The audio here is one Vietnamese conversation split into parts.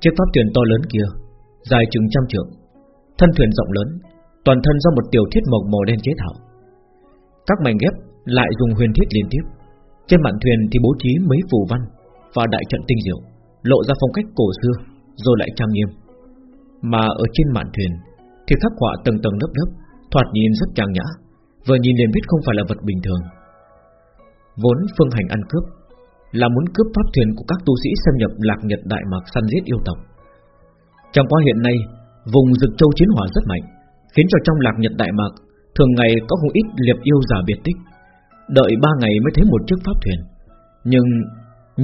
Chiếc pháp thuyền to lớn kia, Dài chừng trăm trượng, Thân thuyền rộng lớn, Toàn thân do một tiểu thiết mộc màu đen chế thảo Các mảnh ghép lại dùng huyền thiết liên tiếp. Trên mạn thuyền thì bố trí mấy phù văn Và đại trận tinh diệu, Lộ ra phong cách cổ xưa, Rồi lại trang nghiêm. Mà ở trên mạn thuyền Thì khắc họa tầng tầng lớp lớp, Thoạt nhìn rất trang nhã, Vừa nhìn liền biết không phải là vật bình thường. Vốn phương hành ăn cướp là muốn cướp pháp thuyền của các tu sĩ xâm nhập lạc nhật Đại Mạc săn giết yêu tộc. Trong qua hiện nay, Vùng rực châu chiến hỏa rất mạnh, Khiến cho trong lạc nhật Đại Mạc Thường ngày có không ít liệp yêu giả biệt tích. Đợi ba ngày mới thấy một chiếc pháp thuyền, Nhưng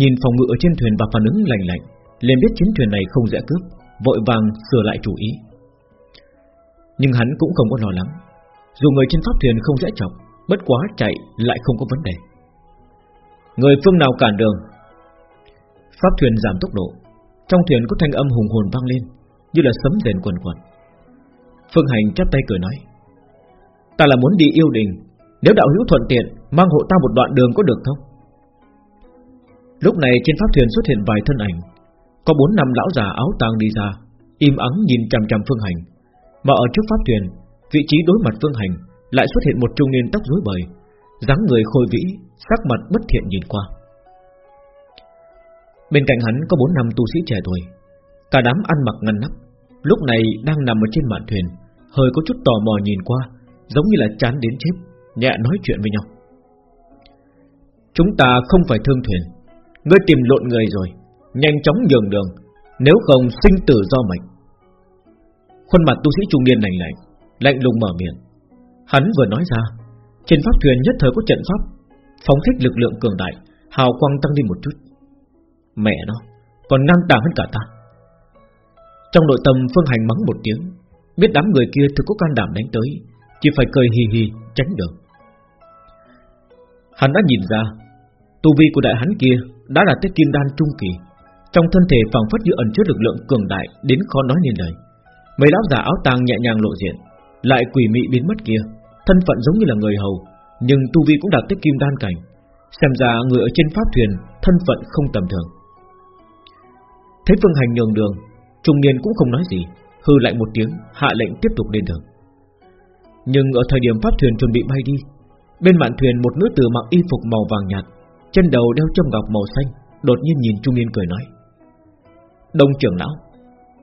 Nhìn phòng ngự ở trên thuyền và phản ứng lành lạnh, liền biết chiến thuyền này không dễ cướp, Vội vàng sửa lại chủ ý. Nhưng hắn cũng không có lo lắng, Dù người trên pháp thuyền không dễ chọc, Bất quá chạy lại không có vấn đề. Người phương nào cản đường? Pháp thuyền giảm tốc độ. Trong thuyền có thanh âm hùng hồn vang lên, Như là sấm rền quần quần Phương Hành chắp tay cười nói, Ta là muốn đi yêu đình. Nếu đạo hữu thuận tiện, Mang hộ ta một đoạn đường có được không? Lúc này trên pháp thuyền xuất hiện vài thân ảnh. Có bốn năm lão già áo tang đi ra, Im ắng nhìn chằm chằm Phương Hành. Mà ở trước pháp thuyền, Vị trí đối mặt Phương Hành Lại xuất hiện một trung niên tóc rối bời dáng người khôi vĩ, Sắc mặt bất thiện nhìn qua. Bên cạnh hắn có bốn năm tu sĩ trẻ tuổi. Cả đám ăn mặc ngăn nắp, Lúc này đang nằm ở trên mạn thuyền, Hơi có chút tò mò nhìn qua, Giống như là chán đến chết, Nhẹ nói chuyện với nhau. Chúng ta không phải thương thuyền, Ngươi tìm lộn người rồi, Nhanh chóng nhường đường, Nếu không sinh tử do mệnh. Khuôn mặt tu sĩ trung niên lạnh lạnh Lạnh lùng mở miệng. Hắn vừa nói ra trên pháp thuyền nhất thời có trận pháp Phóng thích lực lượng cường đại Hào quang tăng đi một chút. Mẹ nó Còn ngang tàng hơn cả ta. Trong nội tâm Phương Hành mắng một tiếng Biết đám người kia thực có can đảm đánh tới Chỉ phải cười hì hì tránh được. Hắn đã nhìn ra Tu vi của đại hắn kia đã là tới kim đan trung kỳ, trong thân thể phảng phất như ẩn chứa lực lượng cường đại đến khó nói nên lời. Mấy lão giả áo tang nhẹ nhàng lộ diện, lại quỷ mị biến mất kia, thân phận giống như là người hầu, nhưng tu vi cũng đạt tới kim đan cảnh. Xem ra người ở trên pháp thuyền thân phận không tầm thường. Thấy Phương Hành nhường đường, trung niên cũng không nói gì, hư lạnh một tiếng, hạ lệnh tiếp tục lên đường. Nhưng ở thời điểm pháp thuyền chuẩn bị bay đi, bên mạn thuyền một nữ tử mặc y phục màu vàng nhạt, chân đầu đeo châm ngọc màu xanh Đột nhiên nhìn Trung Niên cười nói Đông trưởng lão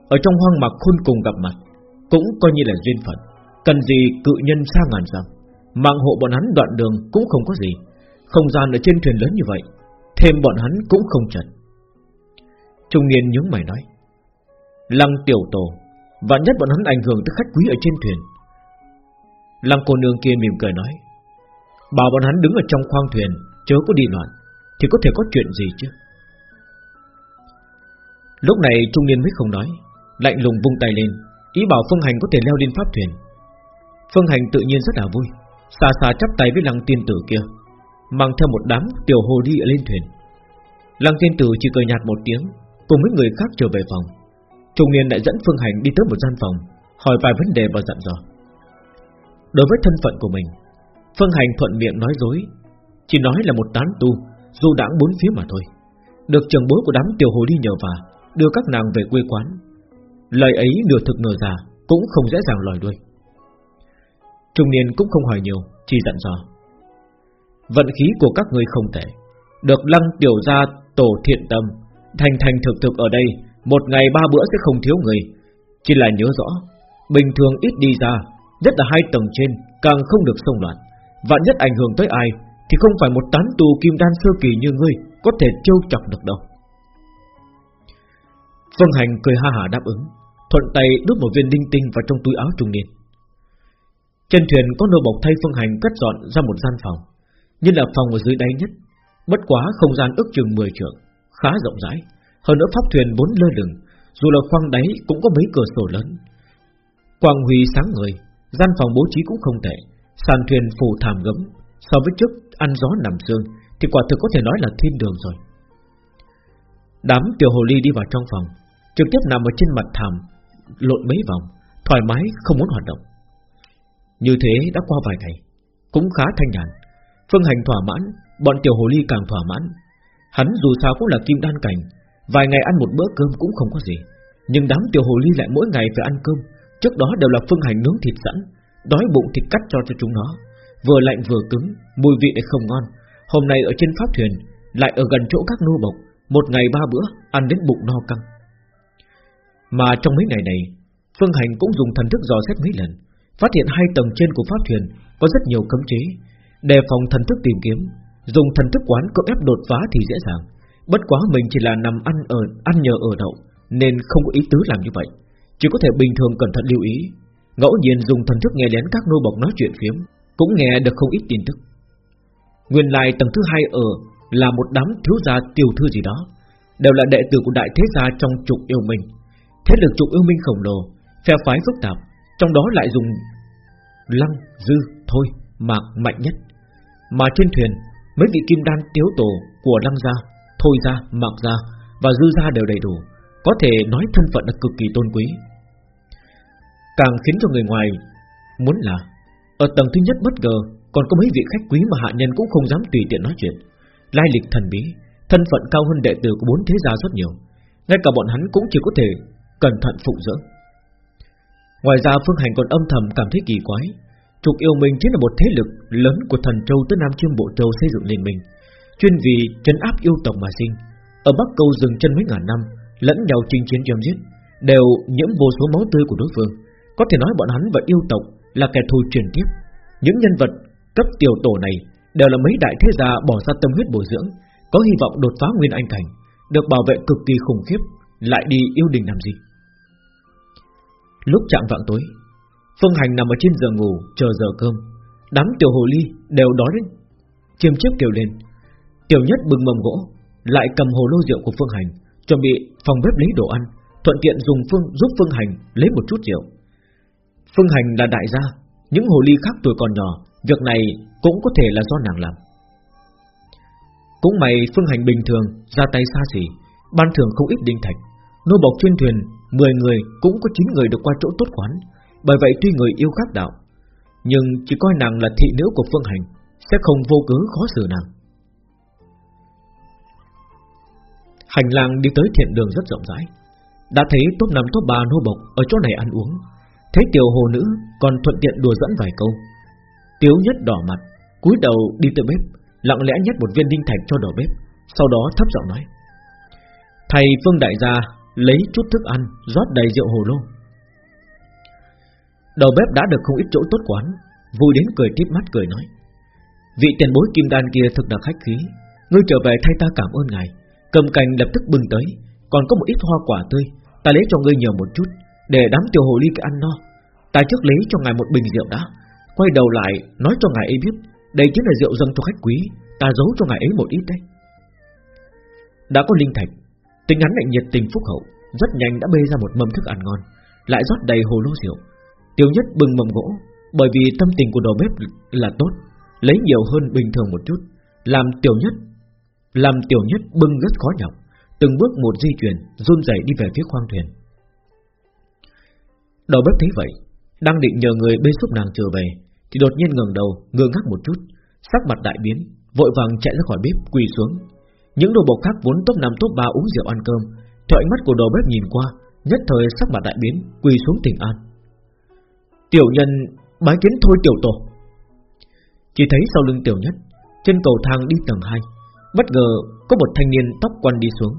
Ở trong hoang mạc khôn cùng gặp mặt Cũng coi như là duyên phận Cần gì cự nhân xa ngàn dặm? Mạng hộ bọn hắn đoạn đường cũng không có gì. Không gian ở trên thuyền lớn như vậy, Thêm bọn hắn cũng không chật Trung Niên nhướng mày nói, Lăng tiểu tổ Và nhất bọn hắn ảnh hưởng tới khách quý ở trên thuyền. Lăng cô nương kia mỉm cười nói, Bảo bọn hắn đứng ở trong khoang thuyền, Chớ có đi loạn, thì có thể có chuyện gì chứ? Lúc này trung niên mới không nói, Lạnh lùng vung tay lên, Ý bảo Phương Hành có thể leo lên pháp thuyền. Phương Hành tự nhiên rất là vui, xà xà chắp tay với lăng tiên tử kia, Mang theo một đám tiểu hồ đi lên thuyền. Lăng tiên tử chỉ cười nhạt một tiếng, Cùng với người khác trở về phòng. Trung niên lại dẫn Phương Hành đi tới một gian phòng, Hỏi vài vấn đề và dặn dò. Đối với thân phận của mình, Phương Hành thuận miệng nói dối, Chỉ nói là một tán tu dù đãng bốn phía mà thôi. Được trường bối của đám tiểu hồ đi nhờ và Đưa các nàng về quê quán. Lời ấy nửa thực nửa giả Cũng không dễ dàng lòi đuôi. Trung niên cũng không hỏi nhiều, Chỉ dặn dò. Vận khí của các ngươi không tệ, Được lăng tiểu gia tổ thiện tâm, Thành thành thực thực ở đây, Một ngày ba bữa sẽ không thiếu người. Chỉ là nhớ rõ, Bình thường ít đi ra, Nhất là hai tầng trên, Càng không được xông loạn. Vạn nhất ảnh hưởng tới ai, thì không phải một tán tù kim đan sơ kỳ như ngươi Có thể trêu chọc được đâu. Phương Hành cười ha hả đáp ứng, Thuận tay đút một viên đinh tinh vào trong túi áo trung niên. Trên thuyền có nô bộc thay Phương Hành cất dọn ra một gian phòng. Như là phòng ở dưới đáy nhất, Bất quá không gian ước chừng 10 trượng, Khá rộng rãi. Hơn nữa pháp thuyền bốn lơ lửng, Dù là khoang đáy cũng có mấy cửa sổ lớn. Quang huy sáng người Gian phòng bố trí cũng không tệ, Sàn thuyền phủ thảm gấm So với trước ăn gió nằm sương Thì quả thực có thể nói là thiên đường rồi. Đám tiểu hồ ly đi vào trong phòng, Trực tiếp nằm ở trên mặt thảm, Lộn mấy vòng, Thoải mái, không muốn hoạt động. Như thế đã qua vài ngày, Cũng khá thanh nhàn. Phương hành thỏa mãn, Bọn tiểu hồ ly càng thỏa mãn. Hắn dù sao cũng là kim đan cảnh, Vài ngày ăn một bữa cơm cũng không có gì. Nhưng đám tiểu hồ ly lại mỗi ngày phải ăn cơm, Trước đó đều là phương hành nướng thịt sẵn, Đói bụng thì cắt cho cho chúng nó. Vừa lạnh vừa cứng, Mùi vị lại không ngon. Hôm nay ở trên pháp thuyền, Lại ở gần chỗ các nô bộc, Một ngày ba bữa, Ăn đến bụng no căng. Mà trong mấy ngày này, Phương Hành cũng dùng thần thức dò xét mấy lần. Phát hiện hai tầng trên của pháp thuyền Có rất nhiều cấm chế, Đề phòng thần thức tìm kiếm. Dùng thần thức quán cưỡng ép đột phá thì dễ dàng. Bất quá mình chỉ là nằm ăn ở, ăn nhờ ở đậu, Nên không có ý tứ làm như vậy. Chỉ có thể bình thường cẩn thận lưu ý. Ngẫu nhiên dùng thần thức nghe lén các nô bộc nói chuyện phiếm, Cũng nghe được không ít tin tức. Nguyên lai tầng thứ hai ở Là một đám thiếu gia tiểu thư gì đó, Đều là đệ tử của đại thế gia trong trục yêu minh. Thế lực trục yêu minh khổng lồ, Phe phái phức tạp trong đó lại dùng Lăng, dư, thôi, mạc mạnh nhất. Mà trên thuyền Mấy vị kim đan tiếu tổ của lăng gia Thôi gia, mạc gia Và dư gia đều đầy đủ Có thể nói thân phận là cực kỳ tôn quý. Càng khiến cho người ngoài Muốn là Ở tầng thứ nhất bất ngờ Còn có mấy vị khách quý mà hạ nhân cũng không dám tùy tiện nói chuyện. Lai lịch thần bí Thân phận cao hơn đệ tử của bốn thế gia rất nhiều. Ngay cả bọn hắn cũng chỉ có thể Cẩn thận phụ dưỡng. Ngoài ra Phương Hành còn âm thầm cảm thấy kỳ quái. Trục yêu mình chính là một thế lực lớn của thần châu tới Nam Chiêm Bộ Châu xây dựng liên minh. Chuyên vì trấn áp yêu tộc mà sinh. Ở Bắc Câu dừng chân mấy ngàn năm, Lẫn nhau chinh chiến chém giết, Đều nhiễm vô số máu tươi của đối phương. Có thể nói bọn hắn và yêu tộc Là kẻ thù truyền tiếp Những nhân vật cấp tiểu tổ này Đều là mấy đại thế gia bỏ ra tâm huyết bồi dưỡng, Có hy vọng đột phá nguyên anh cảnh, Được bảo vệ cực kỳ khủng khiếp, Lại đi yêu đình làm gì? Lúc chạm vạng tối. Phương Hành nằm ở trên giường ngủ, Chờ giờ cơm. Đám tiểu hồ ly đều đói đến Chiêm chiếp kêu lên. Tiểu nhất bừng mầm gỗ, Lại cầm hồ lô rượu của Phương Hành, Chuẩn bị phòng bếp lấy đồ ăn, Thuận tiện dùng phương, giúp Phương Hành lấy một chút rượu. Phương Hành là đại gia, Những hồ ly khác tuổi còn nhỏ, Việc này cũng có thể là do nàng làm. Cũng may Phương Hành bình thường, Ra tay xa xỉ, Ban thường không ít đinh thạch. Nô bọc chuyên thuyền 10 người cũng có 9 người được qua chỗ tốt quán. Bởi vậy tuy người yêu khác đạo, Nhưng chỉ coi nàng là thị nữ của Phương Hành, Sẽ không vô cớ khó xử nàng. Hành lang đi tới thiện đường rất rộng rãi. Đã thấy top 5 top 3 nô bộc Ở chỗ này ăn uống. Thấy tiểu hồ nữ còn thuận tiện đùa dẫn vài câu. Tiếu nhất đỏ mặt, cúi đầu đi tới bếp, Lặng lẽ nhét một viên đinh thạch cho đầu bếp, Sau đó thấp giọng nói, Thầy Phương Đại gia Lấy chút thức ăn, rót đầy rượu hồ lô. Đầu bếp đã được không ít chỗ tốt quán, Vui đến cười tiếp mắt cười nói, Vị tiền bối kim đan kia thực là khách khí, Ngươi trở về thay ta cảm ơn ngài. Cầm cành lập tức bừng tới, Còn có một ít hoa quả tươi, Ta lấy cho ngươi nhờ một chút, Để đám tiểu hồ ly kia ăn no. Ta trước lấy cho ngài một bình rượu đã, Quay đầu lại nói cho ngài ấy biết, Đây chính là rượu dâng cho khách quý, Ta giấu cho ngài ấy một ít đấy. Đã có linh thạch Tình hắn lại nhiệt tình phúc hậu, Rất nhanh đã bê ra một mâm thức ăn ngon, Lại rót đầy hồ lô rượu. Tiêu nhất bưng mâm gỗ Bởi vì tâm tình của đầu bếp là tốt, Lấy nhiều hơn bình thường một chút. Làm tiểu nhất, Làm tiểu nhất bưng rất khó nhọc, Từng bước một di chuyển, run rẩy đi về phía khoang thuyền. Đầu bếp thấy vậy, Đang định nhờ người bê giúp nàng trở về, Thì đột nhiên ngẩng đầu, ngơ ngác một chút. Sắc mặt đại biến, Vội vàng chạy ra khỏi bếp, quỳ xuống những đồ bộc khác vốn top 5 top 3 uống rượu ăn cơm. Theo ánh mắt của đồ bếp nhìn qua, Nhất thời sắc mặt đại biến, Quỳ xuống tỉnh an. Tiểu nhân, bái kiến thôi tiểu tổ. Chỉ thấy sau lưng tiểu nhất, Trên cầu thang đi tầng 2 Bất ngờ có một thanh niên tóc quăn đi xuống.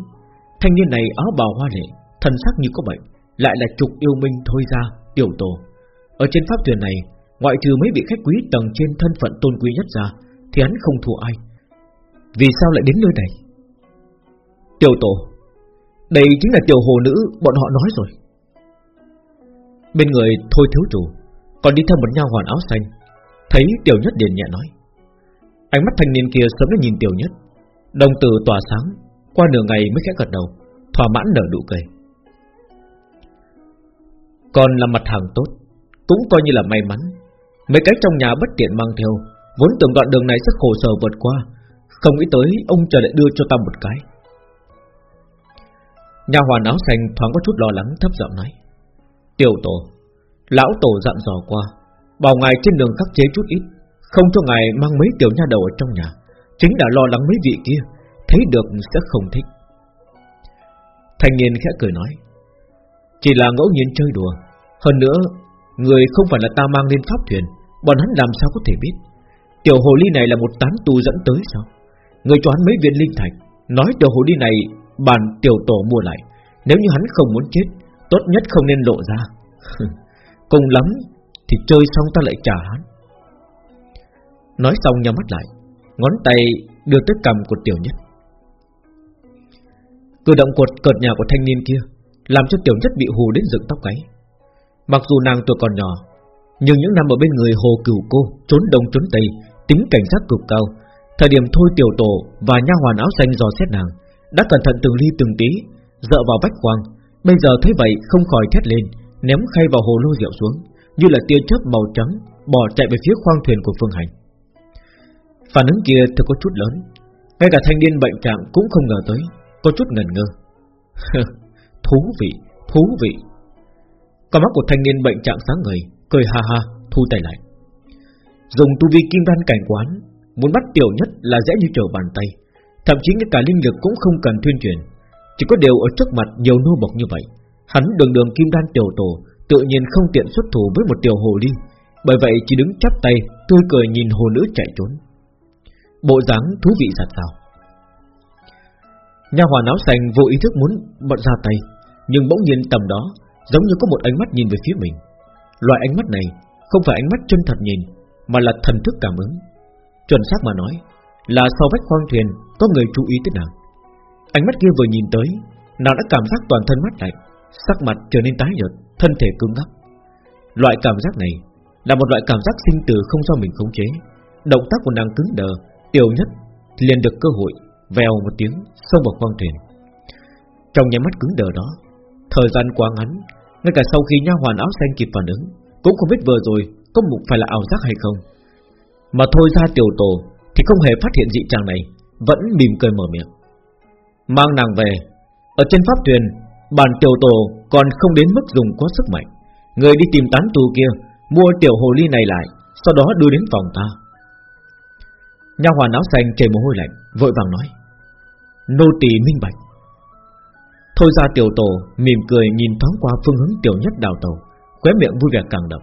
Thanh niên này áo bào hoa lệ Thần sắc như có bệnh, Lại là trục yêu minh thôi ra, tiểu tổ. Ở trên pháp thuyền này, Ngoại trừ mấy vị khách quý tầng trên thân phận tôn quý nhất ra, Thì hắn không thua ai. Vì sao lại đến nơi này? Tiểu tổ. Đây chính là tiểu hồ nữ, bọn họ nói rồi. Bên người thôi thiếu chủ Còn đi theo một nha hoàn áo xanh, Thấy tiểu nhất điền nhẹ nói. Ánh mắt thanh niên kia sớm đã nhìn tiểu nhất. Đồng tử tỏa sáng, Qua nửa ngày mới khẽ gật đầu, Thỏa mãn nở nụ cười. Còn là mặt hàng tốt, Cũng coi như là may mắn. Mấy cái trong nhà bất tiện mang theo, Vốn tưởng đoạn đường này sẽ khổ sở vượt qua. Không nghĩ tới ông trời lại đưa cho ta một cái. Nhà hoàn áo xanh thoáng có chút lo lắng, thấp giọng nói. Tiểu tổ, Lão tổ dặn dò qua, Bảo ngài trên đường khắc chế chút ít, Không cho ngài mang mấy tiểu nha đầu ở trong nhà. Chính là lo lắng mấy vị kia, Thấy được sẽ không thích. Thanh niên khẽ cười nói, Chỉ là ngẫu nhiên chơi đùa, Hơn nữa, Người không phải là ta mang lên pháp thuyền, Bọn hắn làm sao có thể biết? Tiểu hồ ly này là một tán tu dẫn tới sao? Người cho hắn mấy viên linh thạch, Nói tiểu hồ ly này Bàn tiểu tổ mua lại. Nếu như hắn không muốn chết, Tốt nhất không nên lộ ra. Cùng lắm Thì chơi xong ta lại trả hắn. Nói xong nhắm mắt lại, Ngón tay đưa tới cầm của tiểu nhất. Cử động cột cợt nhà của thanh niên kia Làm cho tiểu nhất bị hù đến dựng tóc gáy. Mặc dù nàng tuổi còn nhỏ, Nhưng những năm ở bên người hồ cửu cô, Trốn đông trốn tây, Tính cảnh giác cực cao, Thời điểm thôi tiểu tổ và nha hoàn áo xanh dò xét nàng đã cẩn thận từng ly từng tí Dợ vào vách quang. Bây giờ thấy vậy không khỏi thét lên Ném khay vào hồ lô rượu xuống Như là tia chớp màu trắng Bỏ chạy về phía khoang thuyền của Phương Hành. Phản ứng kia thật có chút lớn. Ngay cả thanh niên bệnh trạng cũng không ngờ tới Có chút ngần ngơ. Thú vị, thú vị. Con mắt của thanh niên bệnh trạng sáng ngời Cười ha ha, thu tay lại. Dùng tu vi kim đan cảnh quán Muốn bắt tiểu nhất là dễ như trở bàn tay. Thậm chí ngay cả linh lực cũng không cần tuyên truyền. Chỉ có điều ở trước mặt nhiều nô bộc như vậy, Hắn đường đường kim đan tiểu tổ, Tự nhiên không tiện xuất thủ với một tiểu hồ ly. Bởi vậy chỉ đứng chắp tay, Tươi cười nhìn hồ nữ chạy trốn. Bộ dáng thú vị thật sao Nhà hoàn áo xanh vô ý thức muốn bật ra tay, Nhưng bỗng nhiên tầm đó, Giống như có một ánh mắt nhìn về phía mình. Loại ánh mắt này Không phải ánh mắt chân thật nhìn, Mà là thần thức cảm ứng. Chuẩn xác mà nói, Là sau vách khoang thuyền có người chú ý tới nàng. Ánh mắt kia vừa nhìn tới, Nàng đã cảm giác toàn thân mắt lạnh, Sắc mặt trở nên tái nhợt, Thân thể cứng ngắc. Loại cảm giác này Là một loại cảm giác sinh tử không do mình khống chế. Động tác của nàng cứng đờ Tiểu nhất liền được cơ hội Vèo một tiếng xông vào khoang thuyền. Trong nhà mắt cứng đờ đó, Thời gian quá ngắn, Ngay cả sau khi nha hoàn áo xanh kịp phản ứng, Cũng không biết vừa rồi có mục phải là ảo giác hay không. Mà thôi ra tiểu tổ Thì không hề phát hiện dị trạng này. Vẫn mỉm cười mở miệng. Mang nàng về, Ở trên pháp thuyền, Bản tiểu tổ còn không đến mức dùng quá sức mạnh. Người đi tìm tán tu kia, Mua tiểu hồ ly này lại, Sau đó đưa đến phòng ta. Nha hoàn áo xanh chảy mồ hôi lạnh, Vội vàng nói, Nô tỳ minh bạch. Thôi ra tiểu tổ, mỉm cười nhìn thoáng qua phương hướng tiểu nhất đào tàu Khóe miệng vui vẻ càng đậm.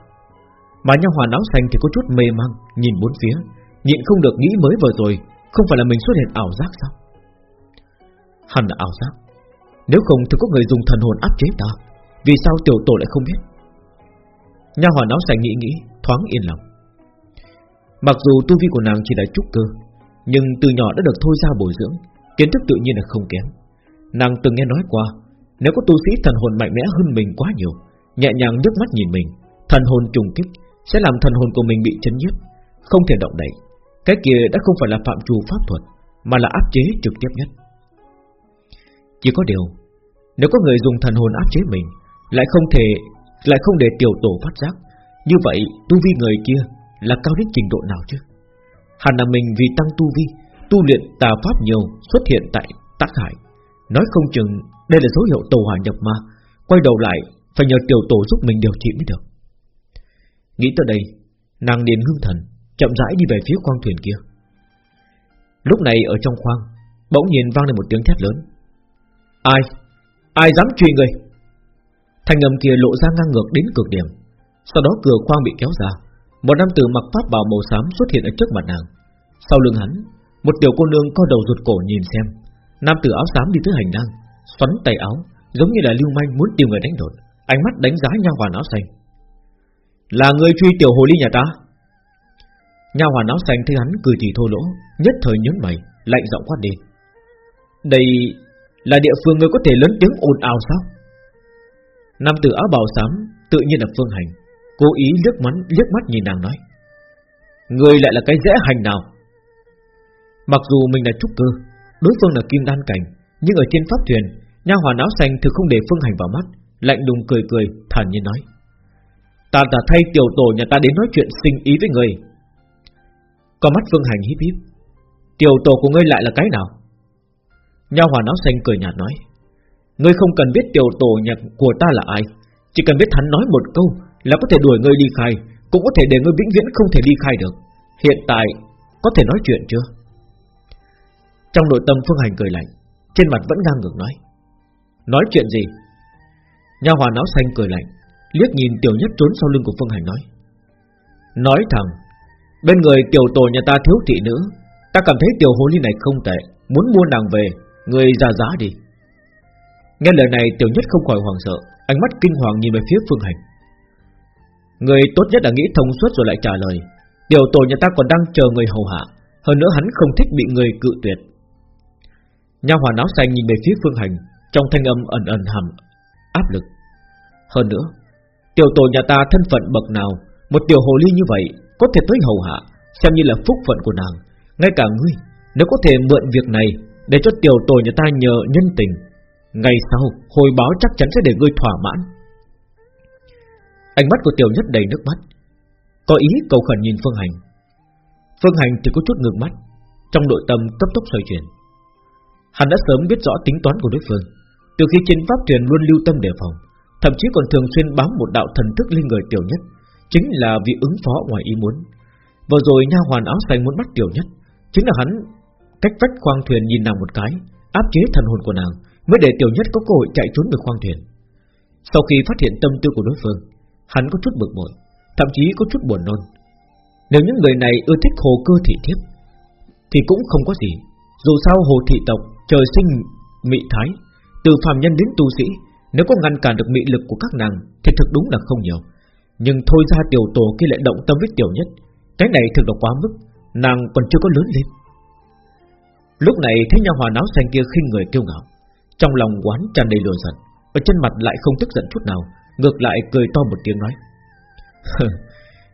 Mà nha hoàn áo xanh thì có chút mê mang, Nhìn bốn phía, Nhịn không được nghĩ mới vừa rồi không phải là mình xuất hiện ảo giác sao? Hẳn là ảo giác. Nếu không thì có người dùng thần hồn áp chế ta. Vì sao tiểu tổ lại không biết? Nha hoàn áo sành nghĩ nghĩ, Thoáng yên lòng. Mặc dù tu vi của nàng chỉ là trúc cơ, Nhưng từ nhỏ đã được thôi ra bồi dưỡng, Kiến thức tự nhiên là không kém. Nàng từng nghe nói qua, Nếu có tu sĩ thần hồn mạnh mẽ hơn mình quá nhiều, Nhẹ nhàng nước mắt nhìn mình, Thần hồn trùng kích, Sẽ làm thần hồn của mình bị chấn nhiếp, Không thể động đậy. Cái kia đã không phải là phạm trù pháp thuật, Mà là áp chế trực tiếp nhất. Chỉ có điều, Nếu có người dùng thần hồn áp chế mình, Lại không thể, Lại không để tiểu tổ phát giác, Như vậy tu vi người kia là cao đến trình độ nào chứ? Hẳn là mình vì tăng tu vi, Tu luyện tà pháp nhiều xuất hiện tại tác hải. Nói không chừng, Đây là dấu hiệu tàu hỏa nhập ma, Quay đầu lại phải nhờ tiểu tổ giúp mình điều trị mới được. Nghĩ tới đây, Nàng điền ngưng thần. Chậm rãi đi về phía khoang thuyền kia. Lúc này ở trong khoang, Bỗng nhiên vang lên một tiếng thét lớn. Ai? Ai dám truy người? Thanh âm kia lộ ra ngang ngược đến cực điểm. Sau đó cửa khoang bị kéo ra, một nam tử mặc pháp bào màu xám xuất hiện ở trước mặt nàng. Sau lưng hắn, Một tiểu cô nương co đầu rụt cổ nhìn xem. Nam tử áo xám đi tới hành lang, Xoắn tay áo, Giống như là lưu manh muốn tìm người đánh đột Ánh mắt đánh giá nha hoàn áo xanh. Là người truy tiểu hồ ly nhà ta? Nha hoàn áo xanh thấy hắn cười thì thô lỗ Nhất thời nhớ mày Lạnh giọng quát đi Đây là địa phương người có thể lớn tiếng ồn ào sao? Nam tử áo bào xám Tự nhiên là phương hành Cố ý liếc mắt, liếc mắt nhìn nàng nói. Người lại là cái dễ hành nào? Mặc dù mình là trúc cơ Đối phương là kim đan cảnh Nhưng ở trên pháp thuyền Nha hoàn áo xanh thực không để phương hành vào mắt Lạnh lùng cười cười thản nhiên nói. Ta đã thay tiểu tổ nhà ta đến nói chuyện sinh ý với người có mắt phương hành híp híp. Tiểu tổ của ngươi lại là cái nào? Nha hoàn áo xanh cười nhạt nói. Ngươi không cần biết tiểu tổ nhà của ta là ai. Chỉ cần biết hắn nói một câu là có thể đuổi ngươi đi khai, Cũng có thể để ngươi vĩnh viễn không thể đi khai được. Hiện tại, có thể nói chuyện chưa? Trong nội tâm Phương Hành cười lạnh, Trên mặt vẫn ngang ngược nói. Nói chuyện gì? Nhà hòa áo xanh cười lạnh, Liếc nhìn tiểu nhất trốn sau lưng của Phương Hành nói. Nói thẳng Bên người tiểu tổ nhà ta thiếu thị nữ. Ta cảm thấy tiểu hồ ly này không tệ. Muốn mua nàng về, Người ra giá đi. Nghe lời này, tiểu nhất không khỏi hoàng sợ. Ánh mắt kinh hoàng nhìn về phía Phương Hành. Người tốt nhất là nghĩ thông suốt rồi lại trả lời. Tiểu tổ nhà ta còn đang chờ người hầu hạ. Hơn nữa hắn không thích bị người cự tuyệt. Nha hoàn áo xanh nhìn về phía Phương Hành. Trong thanh âm ẩn ẩn hầm áp lực. Hơn nữa, Tiểu tổ nhà ta thân phận bậc nào? Một tiểu hồ ly như vậy có thể tới hầu hạ, Xem như là phúc phận của nàng. Ngay cả ngươi, Nếu có thể mượn việc này Để cho tiểu tổ nhà ta nhờ nhân tình, Ngày sau hồi báo chắc chắn sẽ để ngươi thỏa mãn. Ánh mắt của tiểu nhất đầy nước mắt. Có ý cầu khẩn nhìn Phương Hành. Phương Hành thì có chút ngược mắt, Trong nội tâm cấp tốc xoay chuyển. Hắn đã sớm biết rõ tính toán của đối phương. Từ khi trên pháp truyền luôn lưu tâm đề phòng, Thậm chí còn thường xuyên bám một đạo thần thức lên người tiểu nhất Chính là vì ứng phó ngoài ý muốn. Vừa rồi nha hoàn áo xanh muốn bắt tiểu nhất, Chính là hắn cách vách khoang thuyền nhìn nàng một cái, Áp chế thần hồn của nàng, Mới để tiểu nhất có cơ hội chạy trốn được khoang thuyền. Sau khi phát hiện tâm tư của đối phương, Hắn có chút bực bội, Thậm chí có chút buồn nôn. Nếu những người này ưa thích hồ cơ thị thiếp, Thì cũng không có gì. Dù sao hồ thị tộc trời sinh mị thái, Từ phàm nhân đến tu sĩ, Nếu có ngăn cản được mị lực của các nàng Thì thực đúng là không nhiều. Nhưng thôi ra tiểu tổ kia lại động tâm với tiểu nhất. Cái này thực là quá mức, Nàng còn chưa có lớn lên. Lúc này thấy nhà hòa náo xanh kia khinh người kiêu ngạo, Trong lòng quán tràn đầy lửa giận, Ở chân mặt lại không tức giận chút nào, Ngược lại cười to một tiếng nói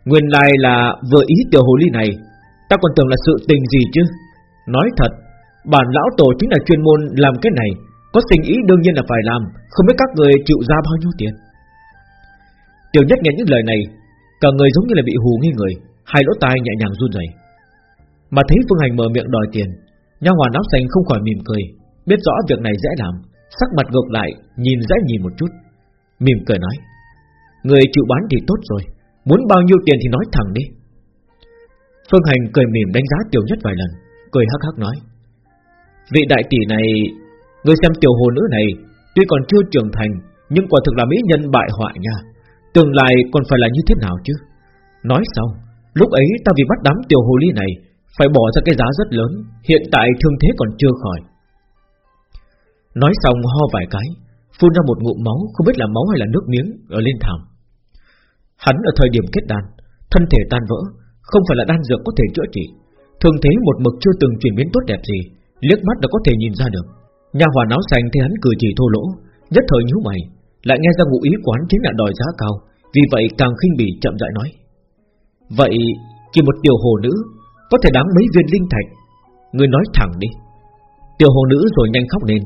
Nguyên lai là vừa ý tiểu hồ ly này, Ta còn tưởng là sự tình gì chứ? Nói thật, Bản lão tổ chính là chuyên môn làm cái này, Có tình ý đương nhiên là phải làm, Không biết các người chịu ra bao nhiêu tiền. Tiểu nhất nghe những lời này, Cả người giống như là bị hù nghi người, Hai lỗ tai nhẹ nhàng run rẩy. Mà thấy Phương Hành mở miệng đòi tiền, Nha hoàn áo xanh không khỏi mỉm cười, Biết rõ việc này dễ làm, Sắc mặt ngược lại, nhìn dễ nhìn một chút. Mỉm cười nói, Người chịu bán thì tốt rồi, Muốn bao nhiêu tiền thì nói thẳng đi. Phương Hành cười mỉm đánh giá tiểu nhất vài lần, Cười hắc hắc nói, Vị đại tỷ này, Người xem tiểu hồ nữ này Tuy còn chưa trưởng thành, Nhưng quả thực là mỹ nhân bại hoại nha. Tương lai còn phải là như thế nào chứ? Nói sau Lúc ấy ta vì bắt đám tiểu hồ ly này Phải bỏ ra cái giá rất lớn Hiện tại thương thế còn chưa khỏi. Nói xong ho vài cái Phun ra một ngụm máu Không biết là máu hay là nước miếng ở lên thảm. Hắn ở thời điểm kết đàn Thân thể tan vỡ Không phải là đan dược có thể chữa trị. Thường thế một mực chưa từng chuyển biến tốt đẹp gì liếc mắt đã có thể nhìn ra được. Nhà hòa náo xanh thấy hắn cười chỉ thô lỗ, nhất thời nhíu mày, lại nghe ra ngụ ý quán chính là đòi giá cao, vì vậy càng khinh bỉ chậm rãi nói: vậy chỉ một tiểu hồ nữ có thể đáng mấy viên linh thạch, người nói thẳng đi. Tiểu hồ nữ rồi nhanh khóc lên,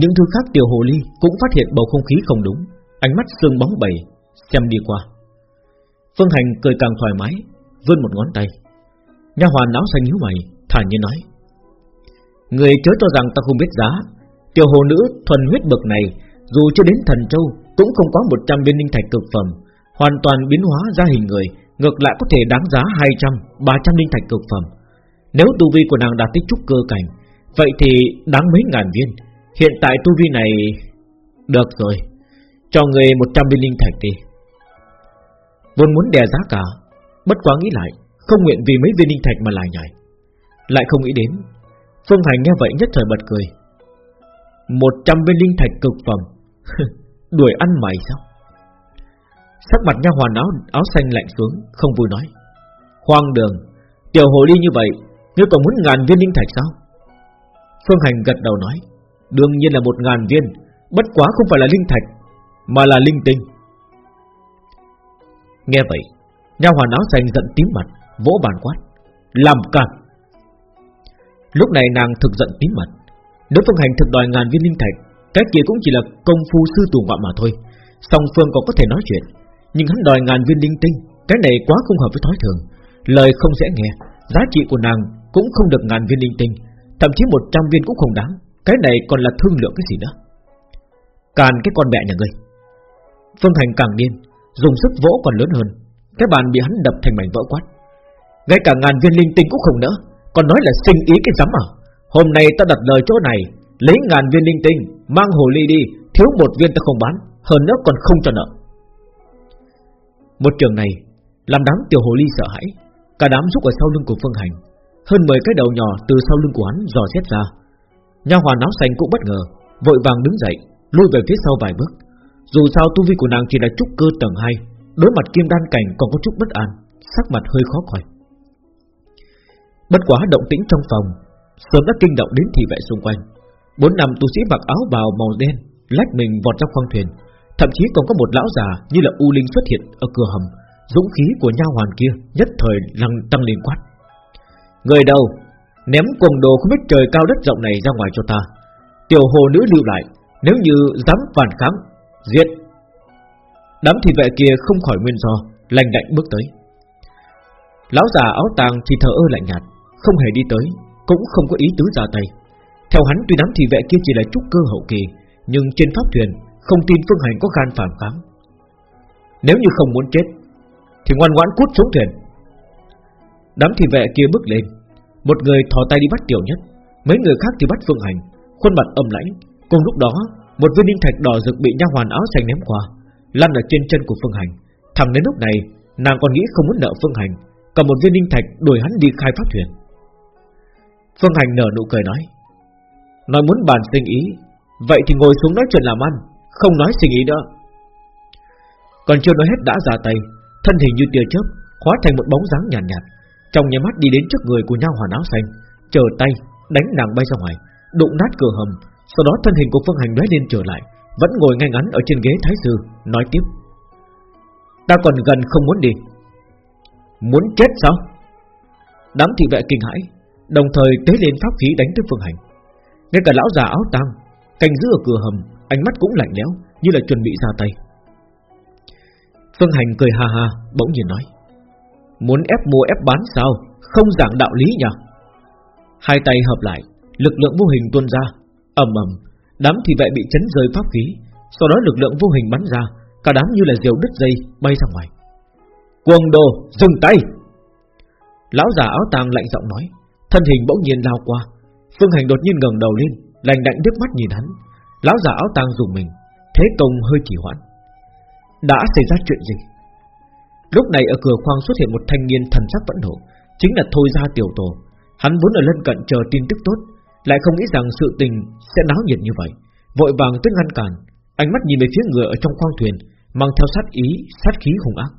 những thứ khác tiểu hồ ly cũng phát hiện bầu không khí không đúng, ánh mắt sương bóng bầy xem đi qua. Phương Hành cười càng thoải mái, vươn một ngón tay. Nha hoàn áo xanh nhíu mày, thản nhiên nói: Người chớ cho rằng ta không biết giá Tiểu hồ nữ thuần huyết bậc này dù chưa đến thần châu, Cũng không có 100 viên linh thạch cực phẩm. Hoàn toàn biến hóa ra hình người, Ngược lại có thể đáng giá 200 300 linh thạch cực phẩm. Nếu tu vi của nàng đạt tích trúc cơ cảnh, Vậy thì đáng mấy ngàn viên. Hiện tại tu vi này Được rồi. Cho người 100 viên linh thạch đi. Vốn muốn đè giá cả, Bất quá nghĩ lại, Không nguyện vì mấy viên linh thạch mà lại nhảy. Lại không nghĩ đến, Phương Hành nghe vậy nhất thời bật cười. Một trăm viên linh thạch cực phẩm Đuổi ăn mày sao? Sắc mặt nha hoàn áo áo xanh lạnh xuống, Không vui nói. Hoang đường, Tiểu hồ ly như vậy, Ngươi còn muốn ngàn viên linh thạch sao? Phương Hành gật đầu nói, Đương nhiên là một ngàn viên, Bất quá không phải là linh thạch, Mà là linh tinh. Nghe vậy, Nha hoàn áo xanh giận tím mặt, Vỗ bàn quát, Làm cản Lúc này nàng thực giận tím mặt, Nếu Phương Hành thực đòi ngàn viên linh thạch cái kia cũng chỉ là công phu sư tù ngọa mà thôi. Song Phương còn có thể nói chuyện, Nhưng hắn đòi ngàn viên linh tinh, Cái này quá không hợp với thói thường. Lời không dễ nghe, Giá trị của nàng cũng không được ngàn viên linh tinh, Thậm chí 100 viên cũng không đáng. Cái này còn là thương lượng cái gì nữa? Càn cái con mẹ nhà ngươi. Phương thành càng điên, Dùng sức vỗ còn lớn hơn. Cái bàn bị hắn đập thành mảnh vỡ quát. Ngay cả ngàn viên linh tinh cũng không nữa còn nói là sinh ý cái giấm à. Hôm nay ta đặt lời chỗ này Lấy ngàn viên linh tinh, Mang hồ ly đi, Thiếu một viên ta không bán, Hơn nữa còn không cho nợ. Một trường này, Làm đám tiểu hồ ly sợ hãi. Cả đám rút ở sau lưng của Phương Hành. Hơn 10 cái đầu nhỏ từ sau lưng của hắn dò xét ra. Nha hoàn áo xanh cũng bất ngờ, Vội vàng đứng dậy Lui về phía sau vài bước. Dù sao tu vi của nàng chỉ là trúc cơ tầng 2 Đối mặt kim đan cảnh còn có chút bất an, Sắc mặt hơi khó coi. Bất quá động tĩnh trong phòng, Sớm đã kinh động đến thị vệ xung quanh. Bốn năm tu sĩ mặc áo bào màu đen Lách mình vọt ra khoang thuyền. Thậm chí còn có một lão già như là U Linh xuất hiện ở cửa hầm, Dũng khí của nha hoàn kia Nhất thời lăng tăng lên quát. Người đâu? Ném quần đồ không biết trời cao đất rộng này ra ngoài cho ta. Tiểu hồ nữ lưu lại, Nếu như dám phản kháng, Giết. Đám thị vệ kia không khỏi nguyên do, Lành lạnh bước tới. Lão già áo tàng thì thở ơ lạnh nhạt, Không hề đi tới, Cũng không có ý tứ ra tay. Theo hắn tuy đám thị vệ kia chỉ là trúc cơ hậu kỳ, Nhưng trên pháp thuyền Không tin phương hành có gan phản kháng. Nếu như không muốn chết, Thì ngoan ngoãn cút xuống thuyền. Đám thị vệ kia bước lên, Một người thò tay đi bắt tiểu nhất, Mấy người khác thì bắt phương hành, Khuôn mặt âm lãnh. Cùng lúc đó, Một viên đinh thạch đỏ rực bị nha hoàn áo xanh ném qua, Lăn ở trên chân của phương hành. Thẳng đến lúc này, Nàng còn nghĩ không muốn nợ phương hành, Cầm một viên đinh thạch đuổi hắn đi khai pháp thuyền. Phương hành nở nụ cười nói Nói muốn bàn sinh ý. Vậy thì ngồi xuống nói chuyện làm ăn Không nói sinh ý nữa. Còn chưa nói hết đã ra tay Thân hình như tia chớp Hóa thành một bóng dáng nhàn nhạt, nhạt. Trong nhà mắt đi đến trước người của nhau hoàn áo xanh Chờ tay đánh nàng bay ra ngoài Đụng nát cửa hầm. Sau đó thân hình của Phương Hành lóe lên trở lại Vẫn ngồi ngay ngắn ở trên ghế thái sư Nói tiếp. Ta còn gần không muốn đi. Muốn chết sao? Đám thị vệ kinh hãi Đồng thời tế lên pháp khí đánh tới Phương Hành. Ngay cả lão già áo tang Canh giữ ở cửa hầm, Ánh mắt cũng lạnh lẽo, Như là chuẩn bị ra tay. Phương Hành cười ha ha, Bỗng nhiên nói, Muốn ép mua ép bán sao? Không giảng đạo lý nhỉ? Hai tay hợp lại, Lực lượng vô hình tuôn ra, ầm ầm, Đám thị vệ bị chấn rơi pháp khí, Sau đó lực lượng vô hình bắn ra, Cả đám như là diều đứt dây, bay ra ngoài. Cuồng đồ, dừng tay! Lão già áo tàng lạnh giọng nói, Thân hình bỗng nhiên lao qua Phương Hành đột nhiên ngẩng đầu lên Lành đạnh đứt mắt nhìn hắn. Lão giả áo tang dùng mình Thế công hơi chỉ hoãn. Đã xảy ra chuyện gì? Lúc này ở cửa khoang xuất hiện một thanh niên thần sắc vẫn nộ Chính là Thôi Gia Tiểu Tổ. Hắn vốn ở lân cận chờ tin tức tốt Lại không nghĩ rằng sự tình sẽ náo nhiệt như vậy. Vội vàng tức ngăn cản Ánh mắt nhìn về phía người ở trong khoang thuyền Mang theo sát ý, sát khí hùng ác.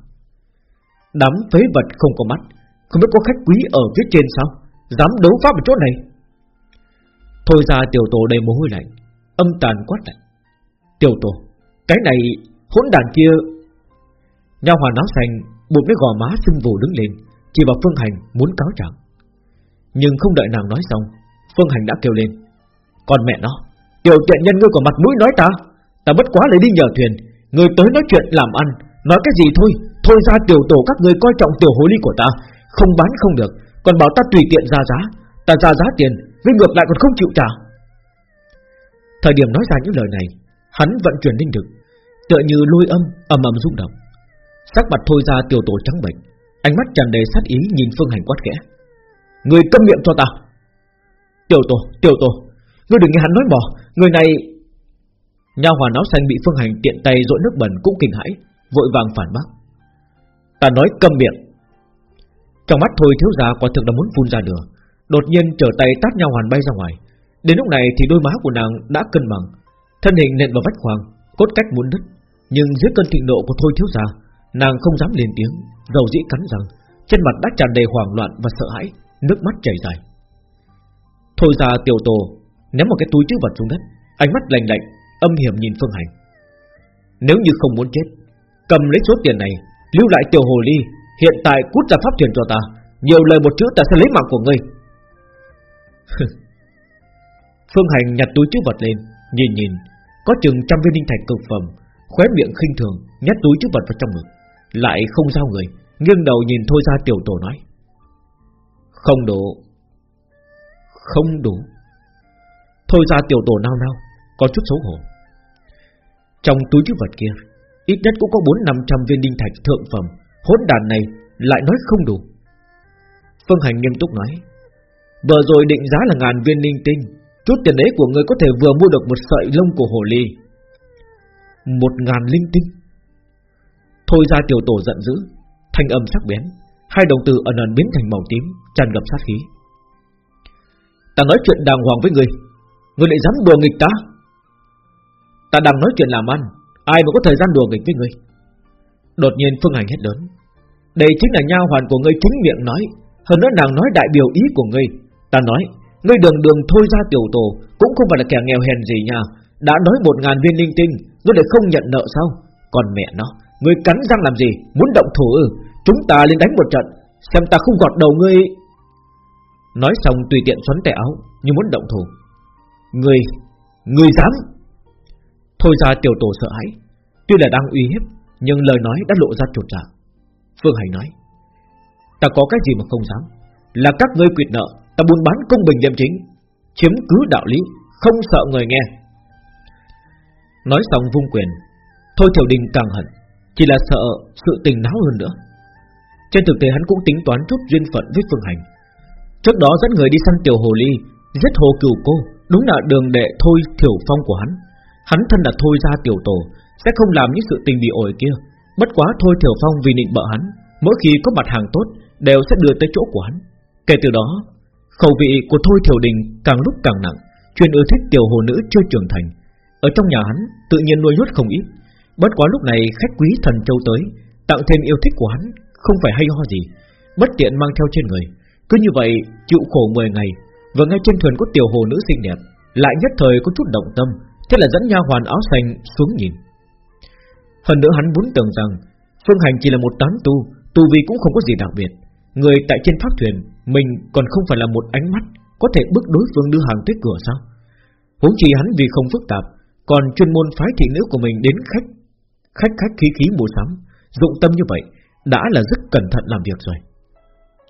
Đám phế vật không có mắt Không biết có khách quý ở phía trên sao? Dám đấu pháp ở chỗ này? Thôi ra tiểu tổ đầy mồ hôi lạnh, Âm tàn quát lạnh. Tiểu tổ, Cái này hỗn đàn kia. Nha hòa áo xanh buộc cái gò má sưng vù đứng lên, Chỉ vào Phương Hành muốn cáo trạng. Nhưng không đợi nàng nói xong, Phương Hành đã kêu lên. Còn mẹ nó, Tiểu tiện nhân ngươi còn mặt mũi nói ta. Ta bất quá lấy đi nhờ thuyền, Người tới nói chuyện làm ăn, Nói cái gì thôi. Thôi ra tiểu tổ các người coi trọng tiểu hồ ly của ta, Không bán không được. Còn bảo ta tùy tiện ra giá, Ta ra giá tiền với ngược lại còn không chịu trả. Thời điểm nói ra những lời này Hắn vận chuyển linh lực Tựa như lôi âm ầm ầm rung động. Sắc mặt thôi ra tiểu tổ trắng bệnh Ánh mắt tràn đầy sát ý nhìn phương hành quát kẽ Người câm miệng cho ta. Tiểu tổ, tiểu tổ Ngươi đừng nghe hắn nói bỏ Người này Nha hòa áo xanh bị phương hành tiện tay dội nước bẩn cũng kinh hãi Vội vàng phản bác. Ta nói câm miệng. Trong mắt thôi thiếu gia quả thực là muốn phun ra lửa Đột nhiên trở tay tát nhau hoàn bay ra ngoài. Đến lúc này thì đôi má của nàng đã cân bằng, Thân hình nện vào vách khoang, Cốt cách muốn đứt, Nhưng dưới cơn thịnh nộ của thôi thiếu gia, Nàng không dám lên tiếng, Dầu dĩ cắn răng, Trên mặt đã tràn đầy hoảng loạn và sợ hãi, Nước mắt chảy dài. Thôi ra tiểu tổ, Ném một cái túi chứa vật xuống đất, Ánh mắt lạnh lạnh, Âm hiểm nhìn Phương Hành. Nếu như không muốn chết, Cầm lấy số tiền này, Lưu lại tiểu hồ ly, Hiện tại cút ra pháp thuyền cho ta, Nhiều lời một chữ ta sẽ lấy mạng của ngươi. Phương Hành nhặt túi chứa vật lên, Nhìn nhìn, Có chừng trăm viên linh thạch cực phẩm, Khóe miệng khinh thường, Nhét túi chứa vật vào trong ngực, Lại không giao người, Nghiêng đầu nhìn thôi ra tiểu tổ nói. Không đủ. Không đủ. Thôi ra tiểu tổ nao nao, Có chút xấu hổ. Trong túi chứa vật kia, Ít nhất cũng có bốn năm trăm viên đinh thạch thượng phẩm, Hỗn đàn này lại nói không đủ. Phương Hành nghiêm túc nói. Vừa rồi định giá là ngàn viên linh tinh, Chút tiền đấy của người có thể vừa mua được một sợi lông của hồ ly. Một ngàn linh tinh. Thôi ra tiểu tổ giận dữ, Thanh âm sắc bén, Hai đồng từ ẩn ẩn biến thành màu tím, tràn ngập sát khí. Ta nói chuyện đàng hoàng với người người lại dám đùa nghịch ta. Ta đang nói chuyện làm ăn, Ai mà có thời gian đùa nghịch với người? Đột nhiên Phương Hành hết lớn. Đây chính là nha hoàn của ngươi chính miệng nói, Hơn nữa nàng nói đại biểu ý của ngươi Ta nói Ngươi đường đường thôi ra tiểu tổ Cũng không phải là kẻ nghèo hèn gì nha. Đã nói một ngàn viên linh tinh Ngươi lại không nhận nợ sao? Còn mẹ nó, Ngươi cắn răng làm gì? Muốn động thủ ư? Chúng ta lên đánh một trận, Xem ta không gọt đầu ngươi. Nói xong tùy tiện xoắn tay áo, Như muốn động thủ. Ngươi Ngươi dám? Thôi ra tiểu tổ sợ hãi. Tuy là đang uy hiếp, Nhưng lời nói đã lộ ra trột dạ. Phương Hành nói, Ta có cái gì mà không dám? Là các ngươi quyệt nợ Ta buôn bán công bình liêm chính, Chiếm cứ đạo lý, Không sợ người nghe. Nói xong vung quyền, Thôi Thiểu Đình càng hận, Chỉ là sợ sự tình náo hơn nữa. Trên thực tế hắn cũng tính toán chút duyên phận với Phương Hành. Trước đó dẫn người đi săn tiểu hồ ly, Giết hồ cửu cô, Đúng là đường đệ Thôi Thiểu Phong của hắn. Hắn thân là Thôi ra tiểu tổ, Sẽ không làm những sự tình bị ổi kia. Bất quá Thôi Thiểu Phong vì nịnh bợ hắn, Mỗi khi có mặt hàng tốt, Đều sẽ đưa tới chỗ của hắn. Kể từ đó Khẩu vị của Thôi Thiểu Đình càng lúc càng nặng Chuyên ưa thích tiểu hồ nữ chưa trưởng thành. Ở trong nhà hắn, tự nhiên nuôi nhốt không ít. Bất quá lúc này khách quý thần châu tới, Tặng thêm yêu thích của hắn, Không phải hay ho gì. Bất tiện mang theo trên người. Cứ như vậy, chịu khổ 10 ngày, Và ngay trên thuyền có tiểu hồ nữ xinh đẹp, Lại nhất thời có chút động tâm, Thế là dẫn nha hoàn áo xanh xuống nhìn. Hơn nữa hắn vốn tưởng rằng, Phương Hành chỉ là một tán tu Tu vi cũng không có gì đặc biệt. Người tại trên pháp thuyền mình còn không phải là một ánh mắt Có thể bức đối phương đưa hàng tới cửa sao? Huống chi hắn vì không phức tạp, Còn chuyên môn phái thị nữ của mình đến khách Khách khách khí khí mua sắm. Dụng tâm như vậy, Đã là rất cẩn thận làm việc rồi.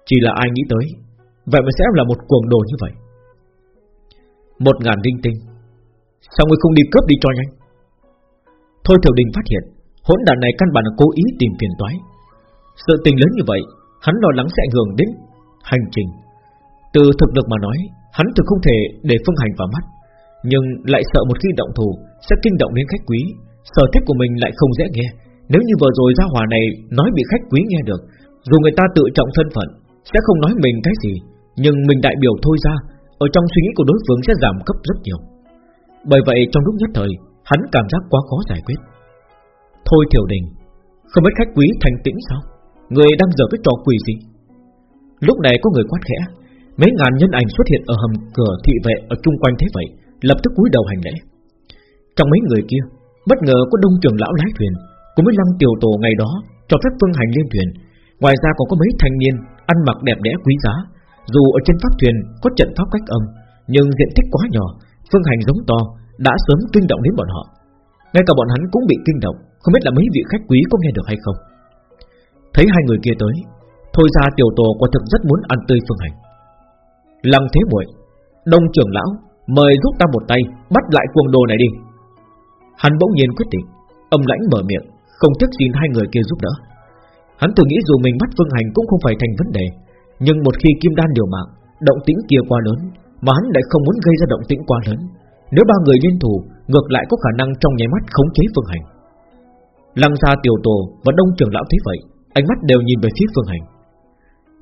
Chỉ là ai nghĩ tới, Vậy mà sẽ là một cuồng đồ như vậy. Một ngàn linh tinh, Sao ngươi không đi cướp đi cho nhanh? Thôi Thiểu Đình phát hiện, Hỗn đàn này căn bản là cố ý tìm phiền toái. Sự tình lớn như vậy, Hắn lo lắng sẽ ảnh hưởng đến hành trình. Từ thực lực mà nói, Hắn thực không thể để phương hành vào mắt, Nhưng lại sợ một khi động thủ Sẽ kinh động đến khách quý, Sở thích của mình lại không dễ nghe. Nếu như vừa rồi ra hòa này nói bị khách quý nghe được, Dù người ta tự trọng thân phận, Sẽ không nói mình cái gì, Nhưng mình đại biểu thôi ra, Ở trong suy nghĩ của đối phương sẽ giảm cấp rất nhiều. Bởi vậy trong lúc nhất thời, Hắn cảm giác quá khó giải quyết. Thôi Thiểu Đình, Không biết khách quý thành tĩnh sao? Người đang giờ cái trò quỷ gì? Lúc này có người quát khẽ. Mấy ngàn nhân ảnh xuất hiện ở hầm cửa thị vệ Ở chung quanh thế vậy, Lập tức cúi đầu hành lễ. Trong mấy người kia, Bất ngờ có đông trưởng lão lái thuyền Cùng với lăng tiểu tổ ngày đó Cho phép phương hành lên thuyền. Ngoài ra còn có mấy thanh niên Ăn mặc đẹp đẽ quý giá. Dù ở trên pháp thuyền có trận pháp cách âm, Nhưng diện tích quá nhỏ, Phương hành giống to, Đã sớm kinh động đến bọn họ. Ngay cả bọn hắn cũng bị kinh động, Không biết là mấy vị khách quý có nghe được hay không. Thấy hai người kia tới Thôi ra tiểu tổ quả thực rất muốn ăn tươi phương hành. Lăng thế muội Đông trưởng lão, Mời giúp ta một tay, Bắt lại cuồng đồ này đi. Hắn bỗng nhiên quyết định, Âm lãnh mở miệng, Không tiếc xin hai người kia giúp đỡ. Hắn tự nghĩ dù mình bắt phương hành cũng không phải thành vấn đề, Nhưng một khi kim đan điều mạng, Động tĩnh kia quá lớn, Mà hắn lại không muốn gây ra động tĩnh quá lớn, Nếu ba người liên thủ, Ngược lại có khả năng trong nháy mắt khống chế phương hành. Lăng gia tiểu tổ và đông trưởng lão thấy vậy, Ánh mắt đều nhìn về phía phương hành.